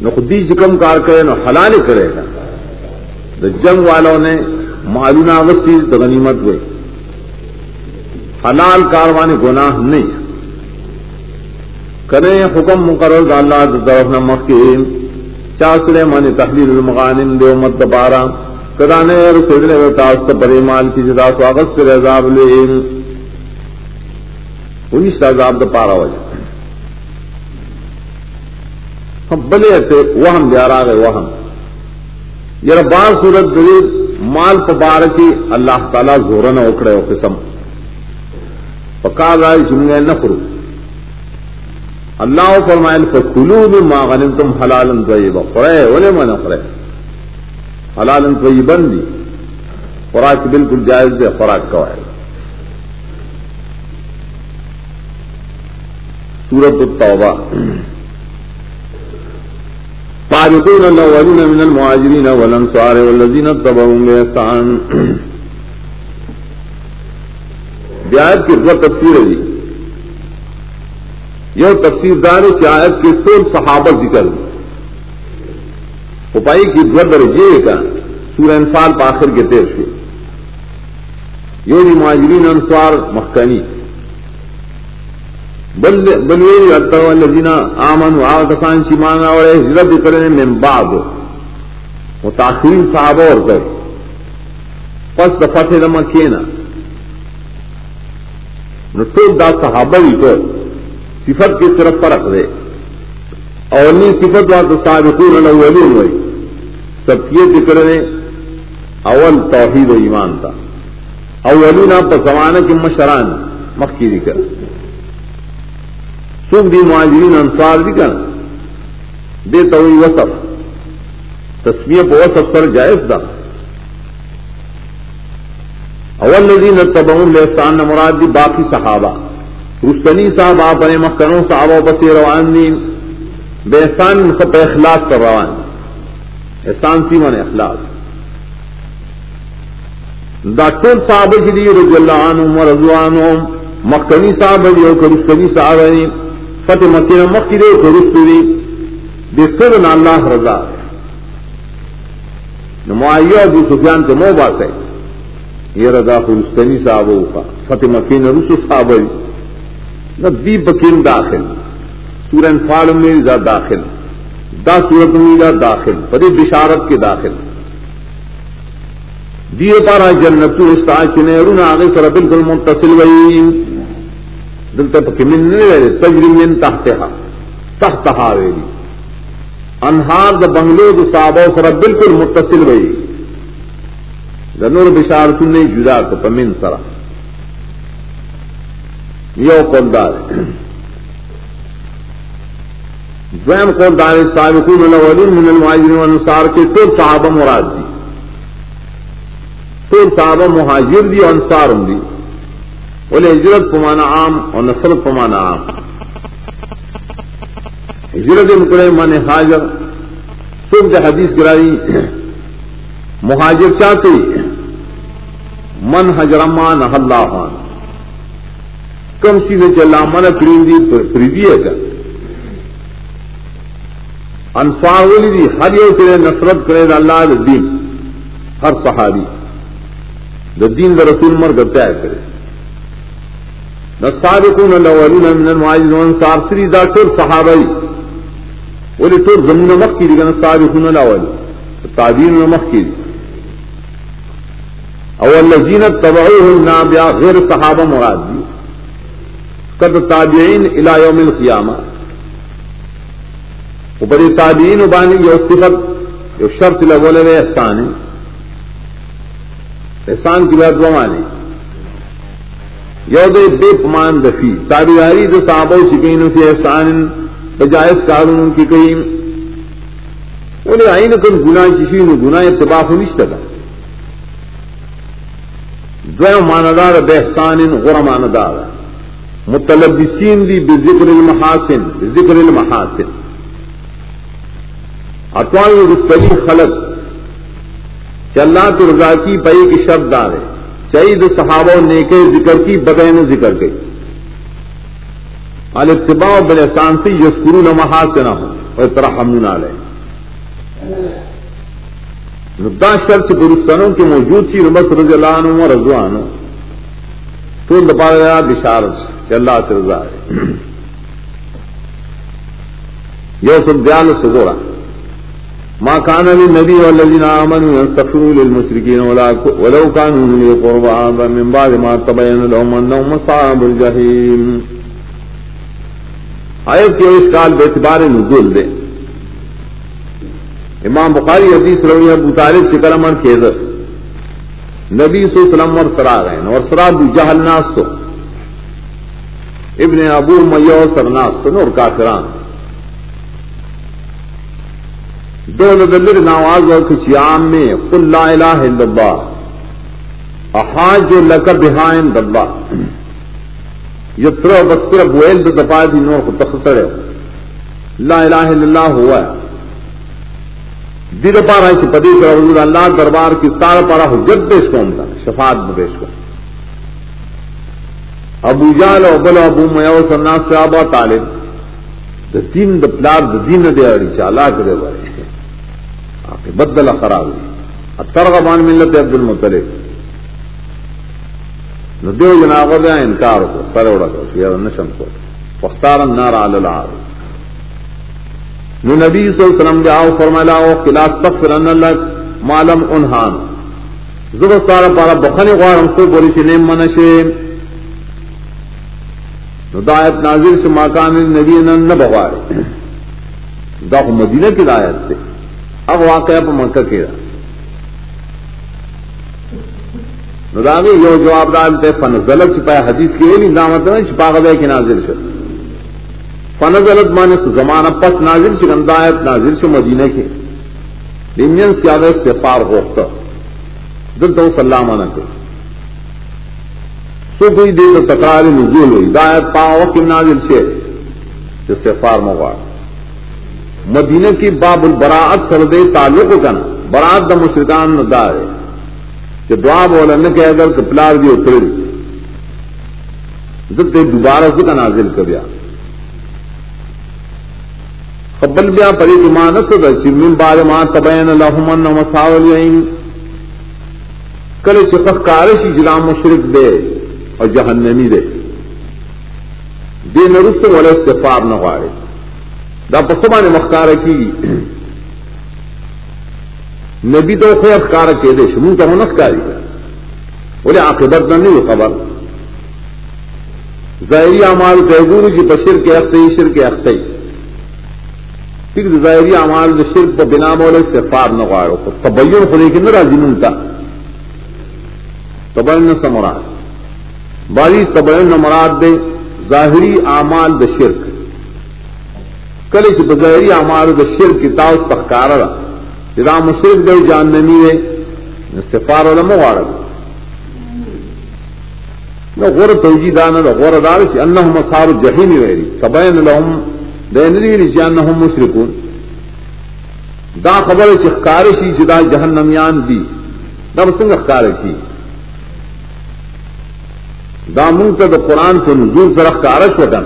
نہ خودی جکم کار کرے نہ حلال کرے۔ گا جنگ والوں نے معلوم وسیع تو غنیمت ہوئے حلال کاروانے گناہ نہیں۔ کریں حکم مقرر اللہ دفن مکیم چاسرے مانی تحلیل المغانم دے امت دبارہ کدانے اور سیدنے میں تاست بڑے مال کی جدا سو سواگت سے عذاب لے۔ انیس عذاب دا پارا ہو جائے ہم بلے تھے وہ ہم گئے وہ ہم یہ بار صورت دلیل مال پبار کی اللہ تعالیٰ زور نہ اکڑے ہو قسم۔ پکا رائے جملے نہ کرو۔ اللہ فرمائل فکلو بھی ماں غنم تم حلال خرے اونے میں نہ خرے حلال طیبن دی. خوراک بالکل جائز دے خوراک کا ہے سورت التوبہ. سابقون الاولون من المهاجرين والانصار والذين اتبعوهم باحسان بیات کی دو تفسیر ہے جی یہ تفسیر دار آیت کے سول صحابہ ذکر اپائی کی دو درجے کا سورہ انفال پاخر کے تیر شو یہ ماجرین انسوار مخکنی۔ بلوی الذین آمن و آکسان چیمانا اور ہجرت کرنے من بعد۔ متاخرین صحابہ اور گئے پس دفتح لما کینا۔ نٹوک دا صحابہ ہی تو صفت کے صرف فرق دے۔ اولنی صفت وا تو سابقون الاولون ہوئی۔ سب یہ ذکر نے اول توحید و ایمان تھا اولون آپ زمانہ کے مشران، مکی ذکر۔ سکھ دی معاجرین انصار ذکر۔ دے تو وصف۔ تصویر کو وصف سر جائز تھا اول ندین تبعون لحسان، مراد دی باقی صحابہ۔ رسنی صاحب، آپ نے مکھنوں صحابہ بسی روان دین بے احسان سب اخلاص کر روان احسان سی من اخلاص۔ ڈاکٹر صاحب جی رضی اللہ عنہ رضوان مکنی صاحب جی کرستنی صاحب فتح مکین مکی دے کرستری دیکھتے نا اللہ رضا۔ معیہ ابو سفیان کے مو باس ہے یہ رضا کرستنی صاحب کا فتح مکین رسو صاحب نہ دیپ بکین داخل، سورہ انفال میں دا داخل، دا سورت میں دا داخل بڑی بشارت کے داخل۔ دیے پارا جنت استا چنے آگے سر بالکل متصل وئی۔ دل تک من تجری تحتہا تحتہا ویلی انہار دا بنگلو دا صحابہ سر بالکل متصل وئی۔ نور بشارت نے جدا تو پمن سرا۔ یو قلدار دویم قول دار سابقون الاولین من المهاجرین والانصار کے ټول صحابہ مراد دي ټول صحابہ مهاجر دي او انصار دي ولې هجرت په معنا عام او نصر په معنا عام. ہجرت مکڑے من حاجر. سب کے حدیث گرائی. مہاجر چاہتے. من حجرمان اللہ خان. کم سی نے چلا من کریندی پریدی ہے کر انفاولی دی، ہر یو کرے نصرت کرے دا اللہ دا دین، ہر صحابی۔ دا دین دا رسول مر کرتا ہے کرے۔ نصارکون الاولین من المعاجز وانصار سری دا ٹور صحابی۔ ولی ٹور زمین مخ کی دیگا نصارکون الاولین۔ تعدین مخ کی دیگا اول لذین تبعوهم نابیا، غیر صحابہ مراد دی۔ قد تابعین الى یوم القیامہ. اوپر تابعین بانی یو صفت، یو شرط لگول ہے احسان احسان کی بات وہ یو دے بے پمان دفی تابعاری دو صحابہ شکین فی احسان بجائز کارون کی کہیں. انہیں آئین کن گناہ چیشی نے گناہ اتباع ہو نشتا دو ماندار بے احسان غر ماندار متلبسین دی بذکر المحاسن بذکر المحاسن. اطوال رستلی خلق چلنا تو رضا کی پئی کی شبد دار ہے۔ چعید صحابہ نیکے ذکر کی بغیر ذکر کے التباع بل احسان سے یسکرو نمحا سے نہ ہو اور طرح ہم نہ لے ندا شر سے درستانوں کی موجود سی ربس رضی اللہ عنہ و رضوان تو دپا گیا بشارت چل سے رضا ہے۔ یہ سب دیال سگورا ما كان للنبي والذين آمنوا يستغفروا للمشركين ولو كانوا من قربا من بعد ما تبين لهم أنهم أصحاب الجحيم آیت کے اس کال بے اعتبار نزول دے۔ امام بخاری حدیث روی ابو طالب شکر امر کیدر نبی صلی اللہ علیہ وسلم اور سرا گئے اور سرا ابو جہل ناس تو۔ ابن ابو میو سرناس تو اور کافران۔ دول دلر نواز اور کچھ عام میں، قل لا الہ الا اللہ۔ احاج لک بہائن دبا یتر بسر بویل دو دپا دی نور کو تخسر لا الہ الا اللہ ہوا ہے۔ دی دپا رہا سے پدی کر حضور اللہ دربار کی تار پارا حجت پیش کون تھا، شفاعت میں پیش کون۔ ابو جال او بل ابو میو سناس سے آبا طالب دین د پلار د دین دے اڑی چالا کرے بارے بدل خراب ہوئی۔ ترغبان ملت عبد المطلب۔ نو دیو جناب دیا انکار کو، سر اڑا کر یا نشم کو۔ وختار النار علی العار نو نبی صلی اللہ علیہ وسلم جاؤ فرمایا او خلاص تغفر ان لك معلم انہان. زب سارا پارا بخنی غوار ہم سے بولی سے نیم منشے نو دایت نازل سے ماکان نبی نن نہ بغوار دا مدینہ کی دایت تھی اب واقعہ پہ مکہ کے نداغی یو جواب ڈالتے فن ضلع چھپایا حدیث کی یعنی نہیں دامت مطلب نہیں چھپا گئے کہ نازل سے فن ضلع مانے زمانہ پس نازل سے گندایت نازل سے مدینہ کے۔ انجن سے عادت سے پار ہوتا دل تو سلام مانا کے سو کوئی دے تو تکرار نزول ہوئی۔ دایت پاؤ کہ نازل سے جس سے پار مغار۔ مدینہ کی باب البراعت سردے تعلق کا نا۔ برات دا مشرکان دا ہے۔ کہ دعا بولا نہ کہ اگر کپلار دی جی اتر ضد دوبارہ سے کا نازل کر دیا۔ قبل بیا پری کی مانس دا چمین بعد ما تبین لهم ان مساول کل چخ کارشی جلا مشرک دے اور جہنمی دے. دے نرست ولا استفاب نہ غارے دا پسما نے مختار کی نبی تو خیر اخکار کے دے شمون کا من اخکاری بولے عاقبت نہ نہیں خبر ظاہری امال تحبور جی بشر کے اختے شر کے اختے ٹھیک ظاہری امال جو شرک کو بنا بولے سے فار نہ گاڑو تبین خدے کی نہ راضی ملتا تبین سمراد باری تبین مراد دے ظاہری اعمال د شرک. کل سے بظاہری ہمارے تو شر کی تاؤ تخکار رام مشرق گئی جان نمی ہے سفار والا موار نہ غور توجی دان غور دار سے ان مسار جہی نہیں رہی سبین لہم دینری رجان یعنی مشرکون. دا خبر چخکارشی جدا جہنمیان دی. دب سنگ اخکار کی. دا منگ تو قرآن کو نزول سرخ کا عرش وٹن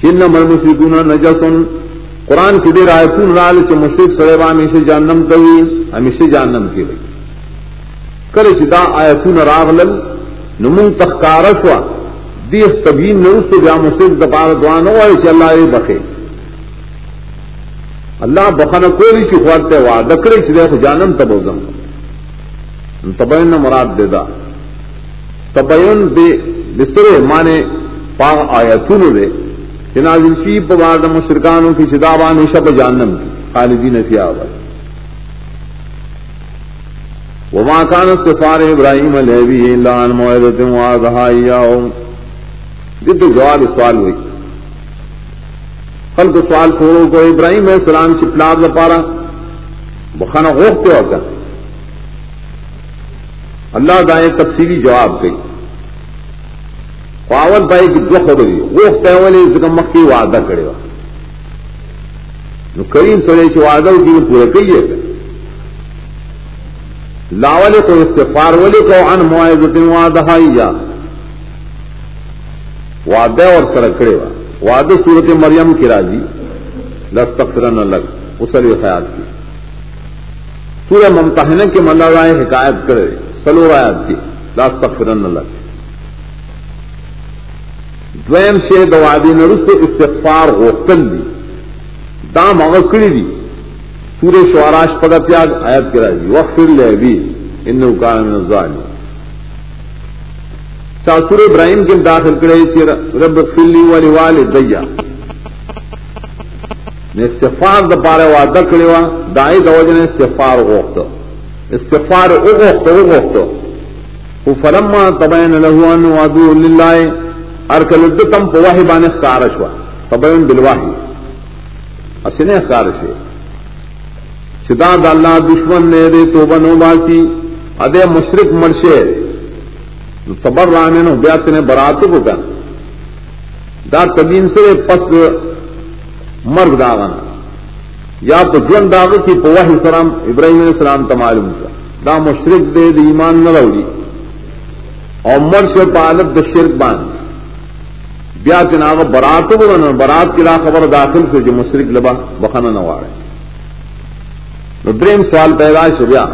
چن مر مشرکون نجسن قرآن کی دیر آیتون رال چ مشرق سڑے ہمیشہ جانم کبھی ہمیشہ جانم کی بھائی کل چدا آیتون راغلل نمون تخکارش وا. دی تبین نوس تو جا مشرق دپار دعان ہوا چ اللہ یہ بخے۔ اللہ بخن کوئی سی خواتے وا دکڑے چدے کو جانم تبوزم۔ تبین مراد دے دا۔ تبین بے بسرے مانے پا آیتون دے۔ جنازل شی پوار مشرکانوں کی چدابان شب جانم کی خالدین فی آواز وما كان استغفار ابراہیم علیہ لان موعدت وعدها ایاهم یہ تو جواب سوال ہوئی۔ کل کو سوال چھوڑو کو ابراہیم علیہ السلام چپلاب پارا، بخانہ غوختے ہوتا۔ اللہ دائیں تفصیلی جواب گئی پاول بھائی کی دو خبری غوختے والے مخ کی وعدہ کرے وا کریم سڑے سے وعدہ کی پورے کہیے لاول کو استفار ولی کو ان معاہدت وعدہ وعدہ اور سرکڑے وا. وعدہ صورت مریم کی راضی. لستفرن لگ اسل خیال کی. سورہ ممتحن کے ملا رائے حکایت کرے. سلو رایات کی. لستفرن لگ دویم شے دوادی نرست استغفار غوفتن دی. دام اغکڑی دی. پورے شواراش پگا پیاگ آیت کرا جی وقت لے بھی ان کان ظالم سور ابراہیم کے داخل کرے سی رب فلی والی والے دیا نے استفار د پارے وعدہ کرے وا دائی دوج نے استفار غوخت۔ استفار او غوخت۔ او غوخت فلما تبین له ان وعدو لله ارکل دتم پواہی بانے خارش وا تبین بالواہی اسنے خارش ہے۔ چدا اللہ دشمن نے دے تو بنو باسی، ادے مشرق مرشے۔ تبر رانے نو بیات نے برات کو کن دا تبین سے پس مرگ داغن۔ یا تو جن داغ کی پواہ سلام ابراہیم علیہ السلام تمالم کا دا مشرق دے دی ایمان نہ روڑی۔ اور مرش پالت دا شرک بان۔ بیات ناغ برات کو برات کی لا خبر داخل سے جو مشرق لبا بخانا نوارے دریم سوال پیدا شبیا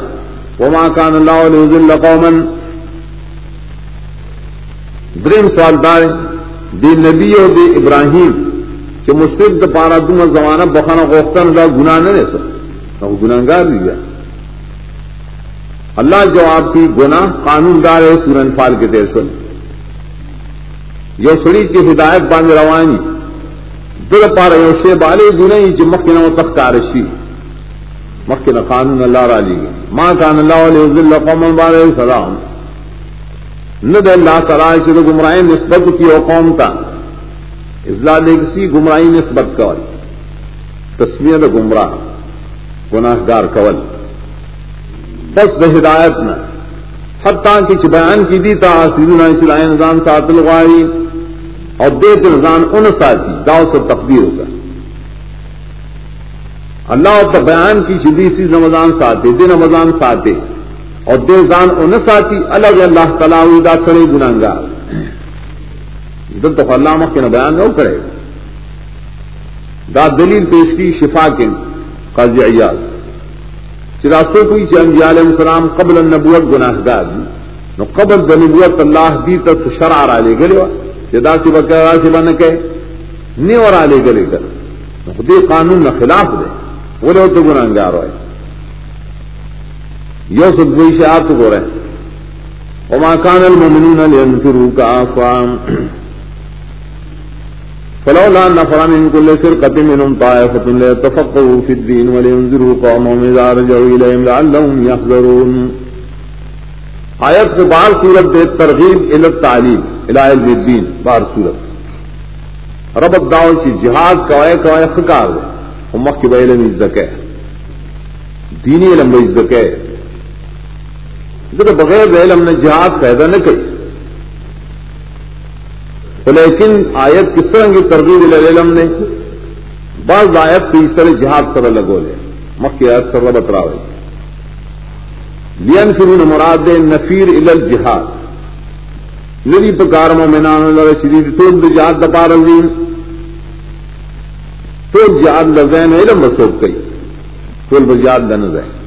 وما کان اللہ علیہ قومن دریم سوال دار دی نبی اور دی ابراہیم کہ مشرق دا پارا دم زمانہ بخانہ غوختن دا گناہ نہ رہ سکتا گناہ گار دیا اللہ جواب کی گناہ قانون دار ہے سورن فال کے دیر سن یو سڑی کی ہدایت باندھ روانی دل پارا یو شیب علی گناہ چمک نہ تخکارشی مکن قانون اللہ را لی گئی ماں کان اللہ علیہ قوم علیہ السلام. ند اللہ تعالی سے گمراہ نسبت کی او قوم کا۔ اضلاع لگسی گمراہی نسبت کول۔ تصویر گمراہ۔ گناہ گار کول۔ بس بے ہدایت نہ۔ حتیٰ کی بیان کی دی تا سیدنا اسلام نظام سات الغاری اور دیت نظام ان ساتھی داؤ سے تقدیر ہوگا۔ اللہ کا بیان کی شدی سی رمضان ساتے دن رمضان ساتے اور دے زان ان ساتھی الگ اللہ تعالیٰ دا سڑے گناگار ادھر تو اللہ کے بیان نہ کرے۔ دا دلیل پیش کی شفا کے قاضی ایاز چراستوں کوئی چنجی علیہ السلام قبل النبوت گناہ گار دی۔ نو قبل د نبوت اللہ دی تر شرع را لے گلے جدا سی بکرا سی بن کے نیو را لے گلے کر خودی قانون نہ خلاف دے۔ وہ لوگ تو گناگار ہوئے۔ یو سب سے آپ تو ہو رہے وما كان المؤمنون لينفروا كافا فلولا نفر من كل فرقة منهم طائفة ليتفقهوا في الدين ولينذروا قومهم إذا رجعوا إليهم لعلهم يحذرون۔ آیت سے بار صورت دے ترغیب علت تعلیم علم الدین بار صورت۔ رب الدعوت کی جہاد کوائے کوائے خکار دے۔ امک عزت ہے۔ دینی علم عزت ہے۔ ذکر بغیر علم نے جہاد پیدا نہ کری لیکن آیت کس طرح کی ترغیب علم نے؟ بعض آیت سے اس طرح جہاد سر لگو لے۔ مکھ آیت سر بترا ہوئی۔ لین فرون مراد نفیر ال جہاد لری پکار مومنان اللہ شدید تو جہاد دپار عظیم تو جہاد لزین علم بسوک گئی۔ تو بجاد لن زین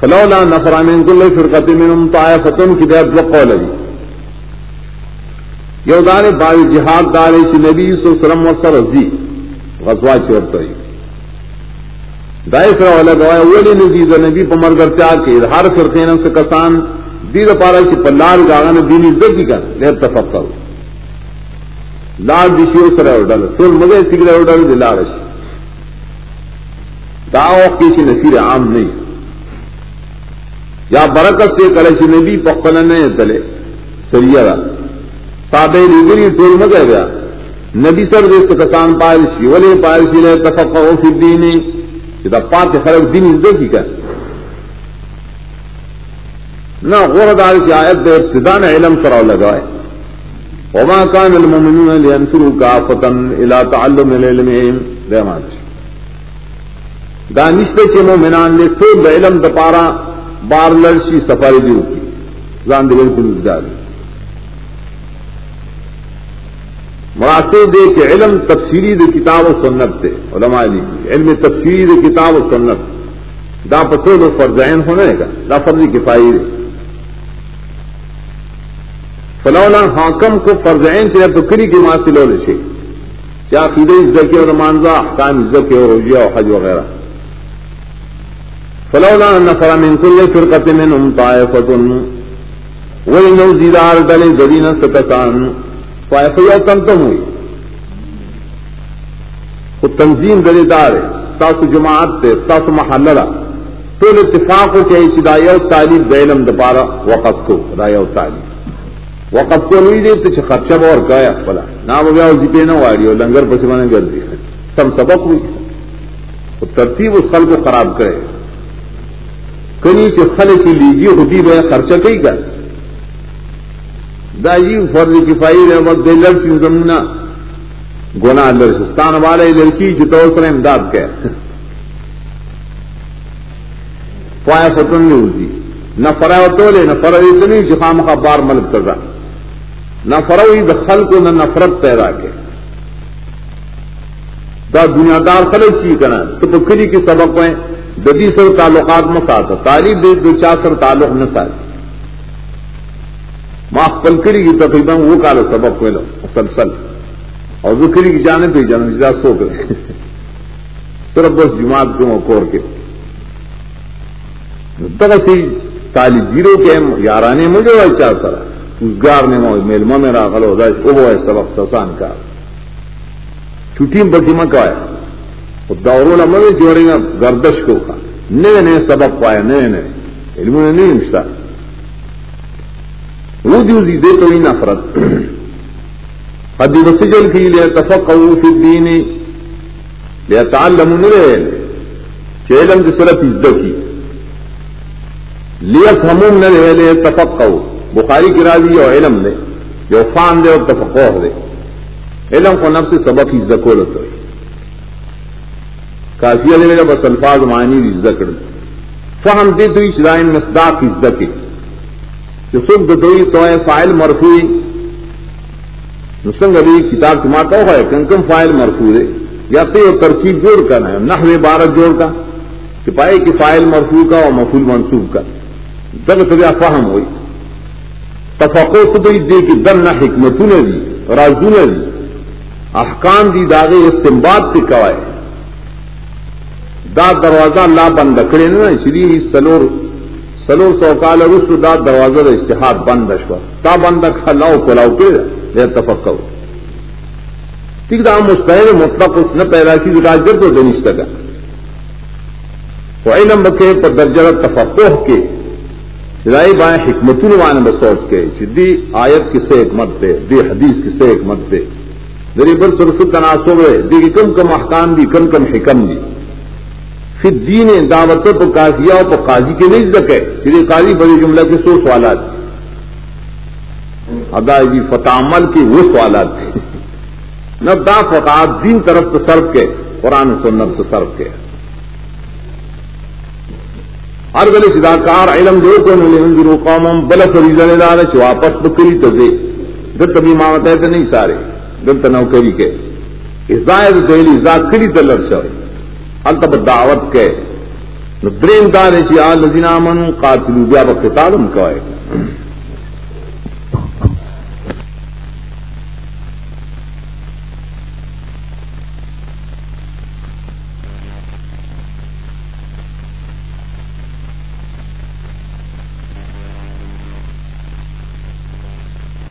فلولا نفرامین کل فرقت من طائفتن کی دیت وقول لگی یو دار باوی جہاد دار سی نبی سو سلم و سر رضی غزوا چورتا ہی دائے سر والا گواہ اولی نزید نبی پا مرگر چاہ کے ہر فرقین سے کسان دید پارا چی پلار گاغان دینی زدی کا لیر تفقر لار دیشی دیشیو سر اوڈل. تول مگے سگرے اوڈل دی لارش دعوی کیسی نصیر عام نہیں یا برکت سے کرے چی نبی پخپلن نہیں تلے۔ سریعہ سادے لیگری ٹول میں گئے گیا نبی سر دیس کسان پائل سی ولی پائل سی لے تفقہ فی الدینی کہ دا پاک خلق دین ازدو کی کر نہ غور دار سی آیت دے ابتدان علم سراؤ لگائے وما كان المؤمنون لينفروا كافة الى تعلم العلم دے مانش دا نشتے چے مومنان نے تو علم دپارا بار لڑشی سفاری دیو کی زان دے بالکل ازداری مراسے دے کہ علم تفسیری دے کتاب و سنت تھے علماء علی علم تفسیری دے کتاب و سنت۔ دا پتو دو فرزین ہونے کا دا فرضی کفائی دے۔ فلولا حاکم کو فرزین سے تو کری کی ماں سے کیا عقیدے عزت کے اور مانزا احکام عزت کے اور رجیا اور حج وغیرہ۔ فلولا نفر من کل فرقت من ام طائفت وہی نو زیدار ڈلے گدینہ سکسان فائفیا تم ہوئی وہ تنظیم گلے دار. ہے جماعت تے ستاس محلہ تو اتفاق ہو کہ سدایا تعلیم بیلم دپارا وقت کو رایا تعلیم. وقت کو نہیں دے تو خرچہ اور گیا بلا نہ وہ گیا جی پہ نہ واڑی اور لنگر پسی میں نے گل دی سم سبق ہوئی. وہ ترتیب اس خل کو خراب کرے. کنی سے خل کی لیجیے ہوتی بھائی خرچہ کئی کا داجی فرض کفائی رحمت دے لڑکی زمنا گنا لرستان والے لڑکی جتو سر امداد کے فایا فتن نہیں ہوتی. نہ فرا تو لے نہ فرا اتنی جفام کا بار ملک کر نہ فروئی دخل کو نہ نفرت پیدا کے دا دنیا دار خلق چی کرنا تو پکری کی سبق میں ددی سر تعلقات میں ساتھ تعلیم دے دو چار سر تعلق نہ ساتھ ماں پلکڑی کی تقریباً وہ کال سبق میں لو مسلسل اور ذکری کی جانے تو جانے جدا سو کرے صرف بس جماعت کو کور کے سی تالی گیرو کے یارانے مجھے وہ چار سر گار نے میل میرا غل ہو جائے وہ ہے سبق سسان کا چھٹی بچی میں کا ہے دوروں نے جوڑے گا گردش کو کا۔ نئے نئے سبق پائے، نئے نئے۔ علم نے نہیں مشتا۔ دی دے تو ہی نفرت۔ حدی وسجل کی لے تفق فی الدین لے تعلم نرے چیلم کی عزت کی لیا ہمون نہ رہے لے تفق بخاری کی راضی اور علم دے۔ جو فان دے اور تفقوح دے۔ علم کو نفس سبق عزت کو لگتا ہے کافی دے میرا بس الفاظ معنی عزت کر فہم دے تو اسرائن مصداق عزت کی جو سب دوئی تو فائل مرفوئی نسنگ ابھی کتاب کماتا ہوا ہے کنکم فائل مرفو ہے یا تو ترکیب جوڑ کر ہے نہ بارت جوڑ کا۔ سپاہی کی فائل مرفو کا اور مفول منصوب کا۔ جب تو فہم ہوئی۔ تفقو خدی دے کہ در نہ حکمت نے دی راجو نے دی۔ احکام دی داغے استمباد سے کوائے۔ دا دروازہ لا بند کرے نا اس لیے سلور سو کال رسو دا دروازہ دا اشتہار بند اشوا تا بند کھلاؤ کلاؤ کے دے تفکر ٹھیک دا مستحد مطلق اس نے پیدا کی راجر تو دنش تک نمبر کے پر درجہ تفقوح کے سلائی بائیں حکمت الوان بسوچ کے سدھی آیت کسے حکمت دے دی حدیث کسے حکمت دے میری بر سرسل تناسب ہے دی کم کم احکام دی کم کم حکم دی پھر دین دعوت تو کافیا اور قاضی کے نہیں ذکر ہے۔ سری قاضی بڑی جملہ کے سو سوالات ادا جی فتح عمل کی وہ سوالات تھے نہ دا فقات دین طرف تو سرف کے، قرآن سنت تو سرف کے۔ ہر گلی سداکار علم دو کو نلو قوم بل فریض دار واپس بکری تو دے۔ دل تبھی مانگتا ہے تو نہیں سارے دل تو نوکری کے۔ ازاد دہلی ازاد کری تو لڑ سو التب دعوت کے دریم دار چی آل لذین آمنو قاتلو بیا بخت تعلم کوئے۔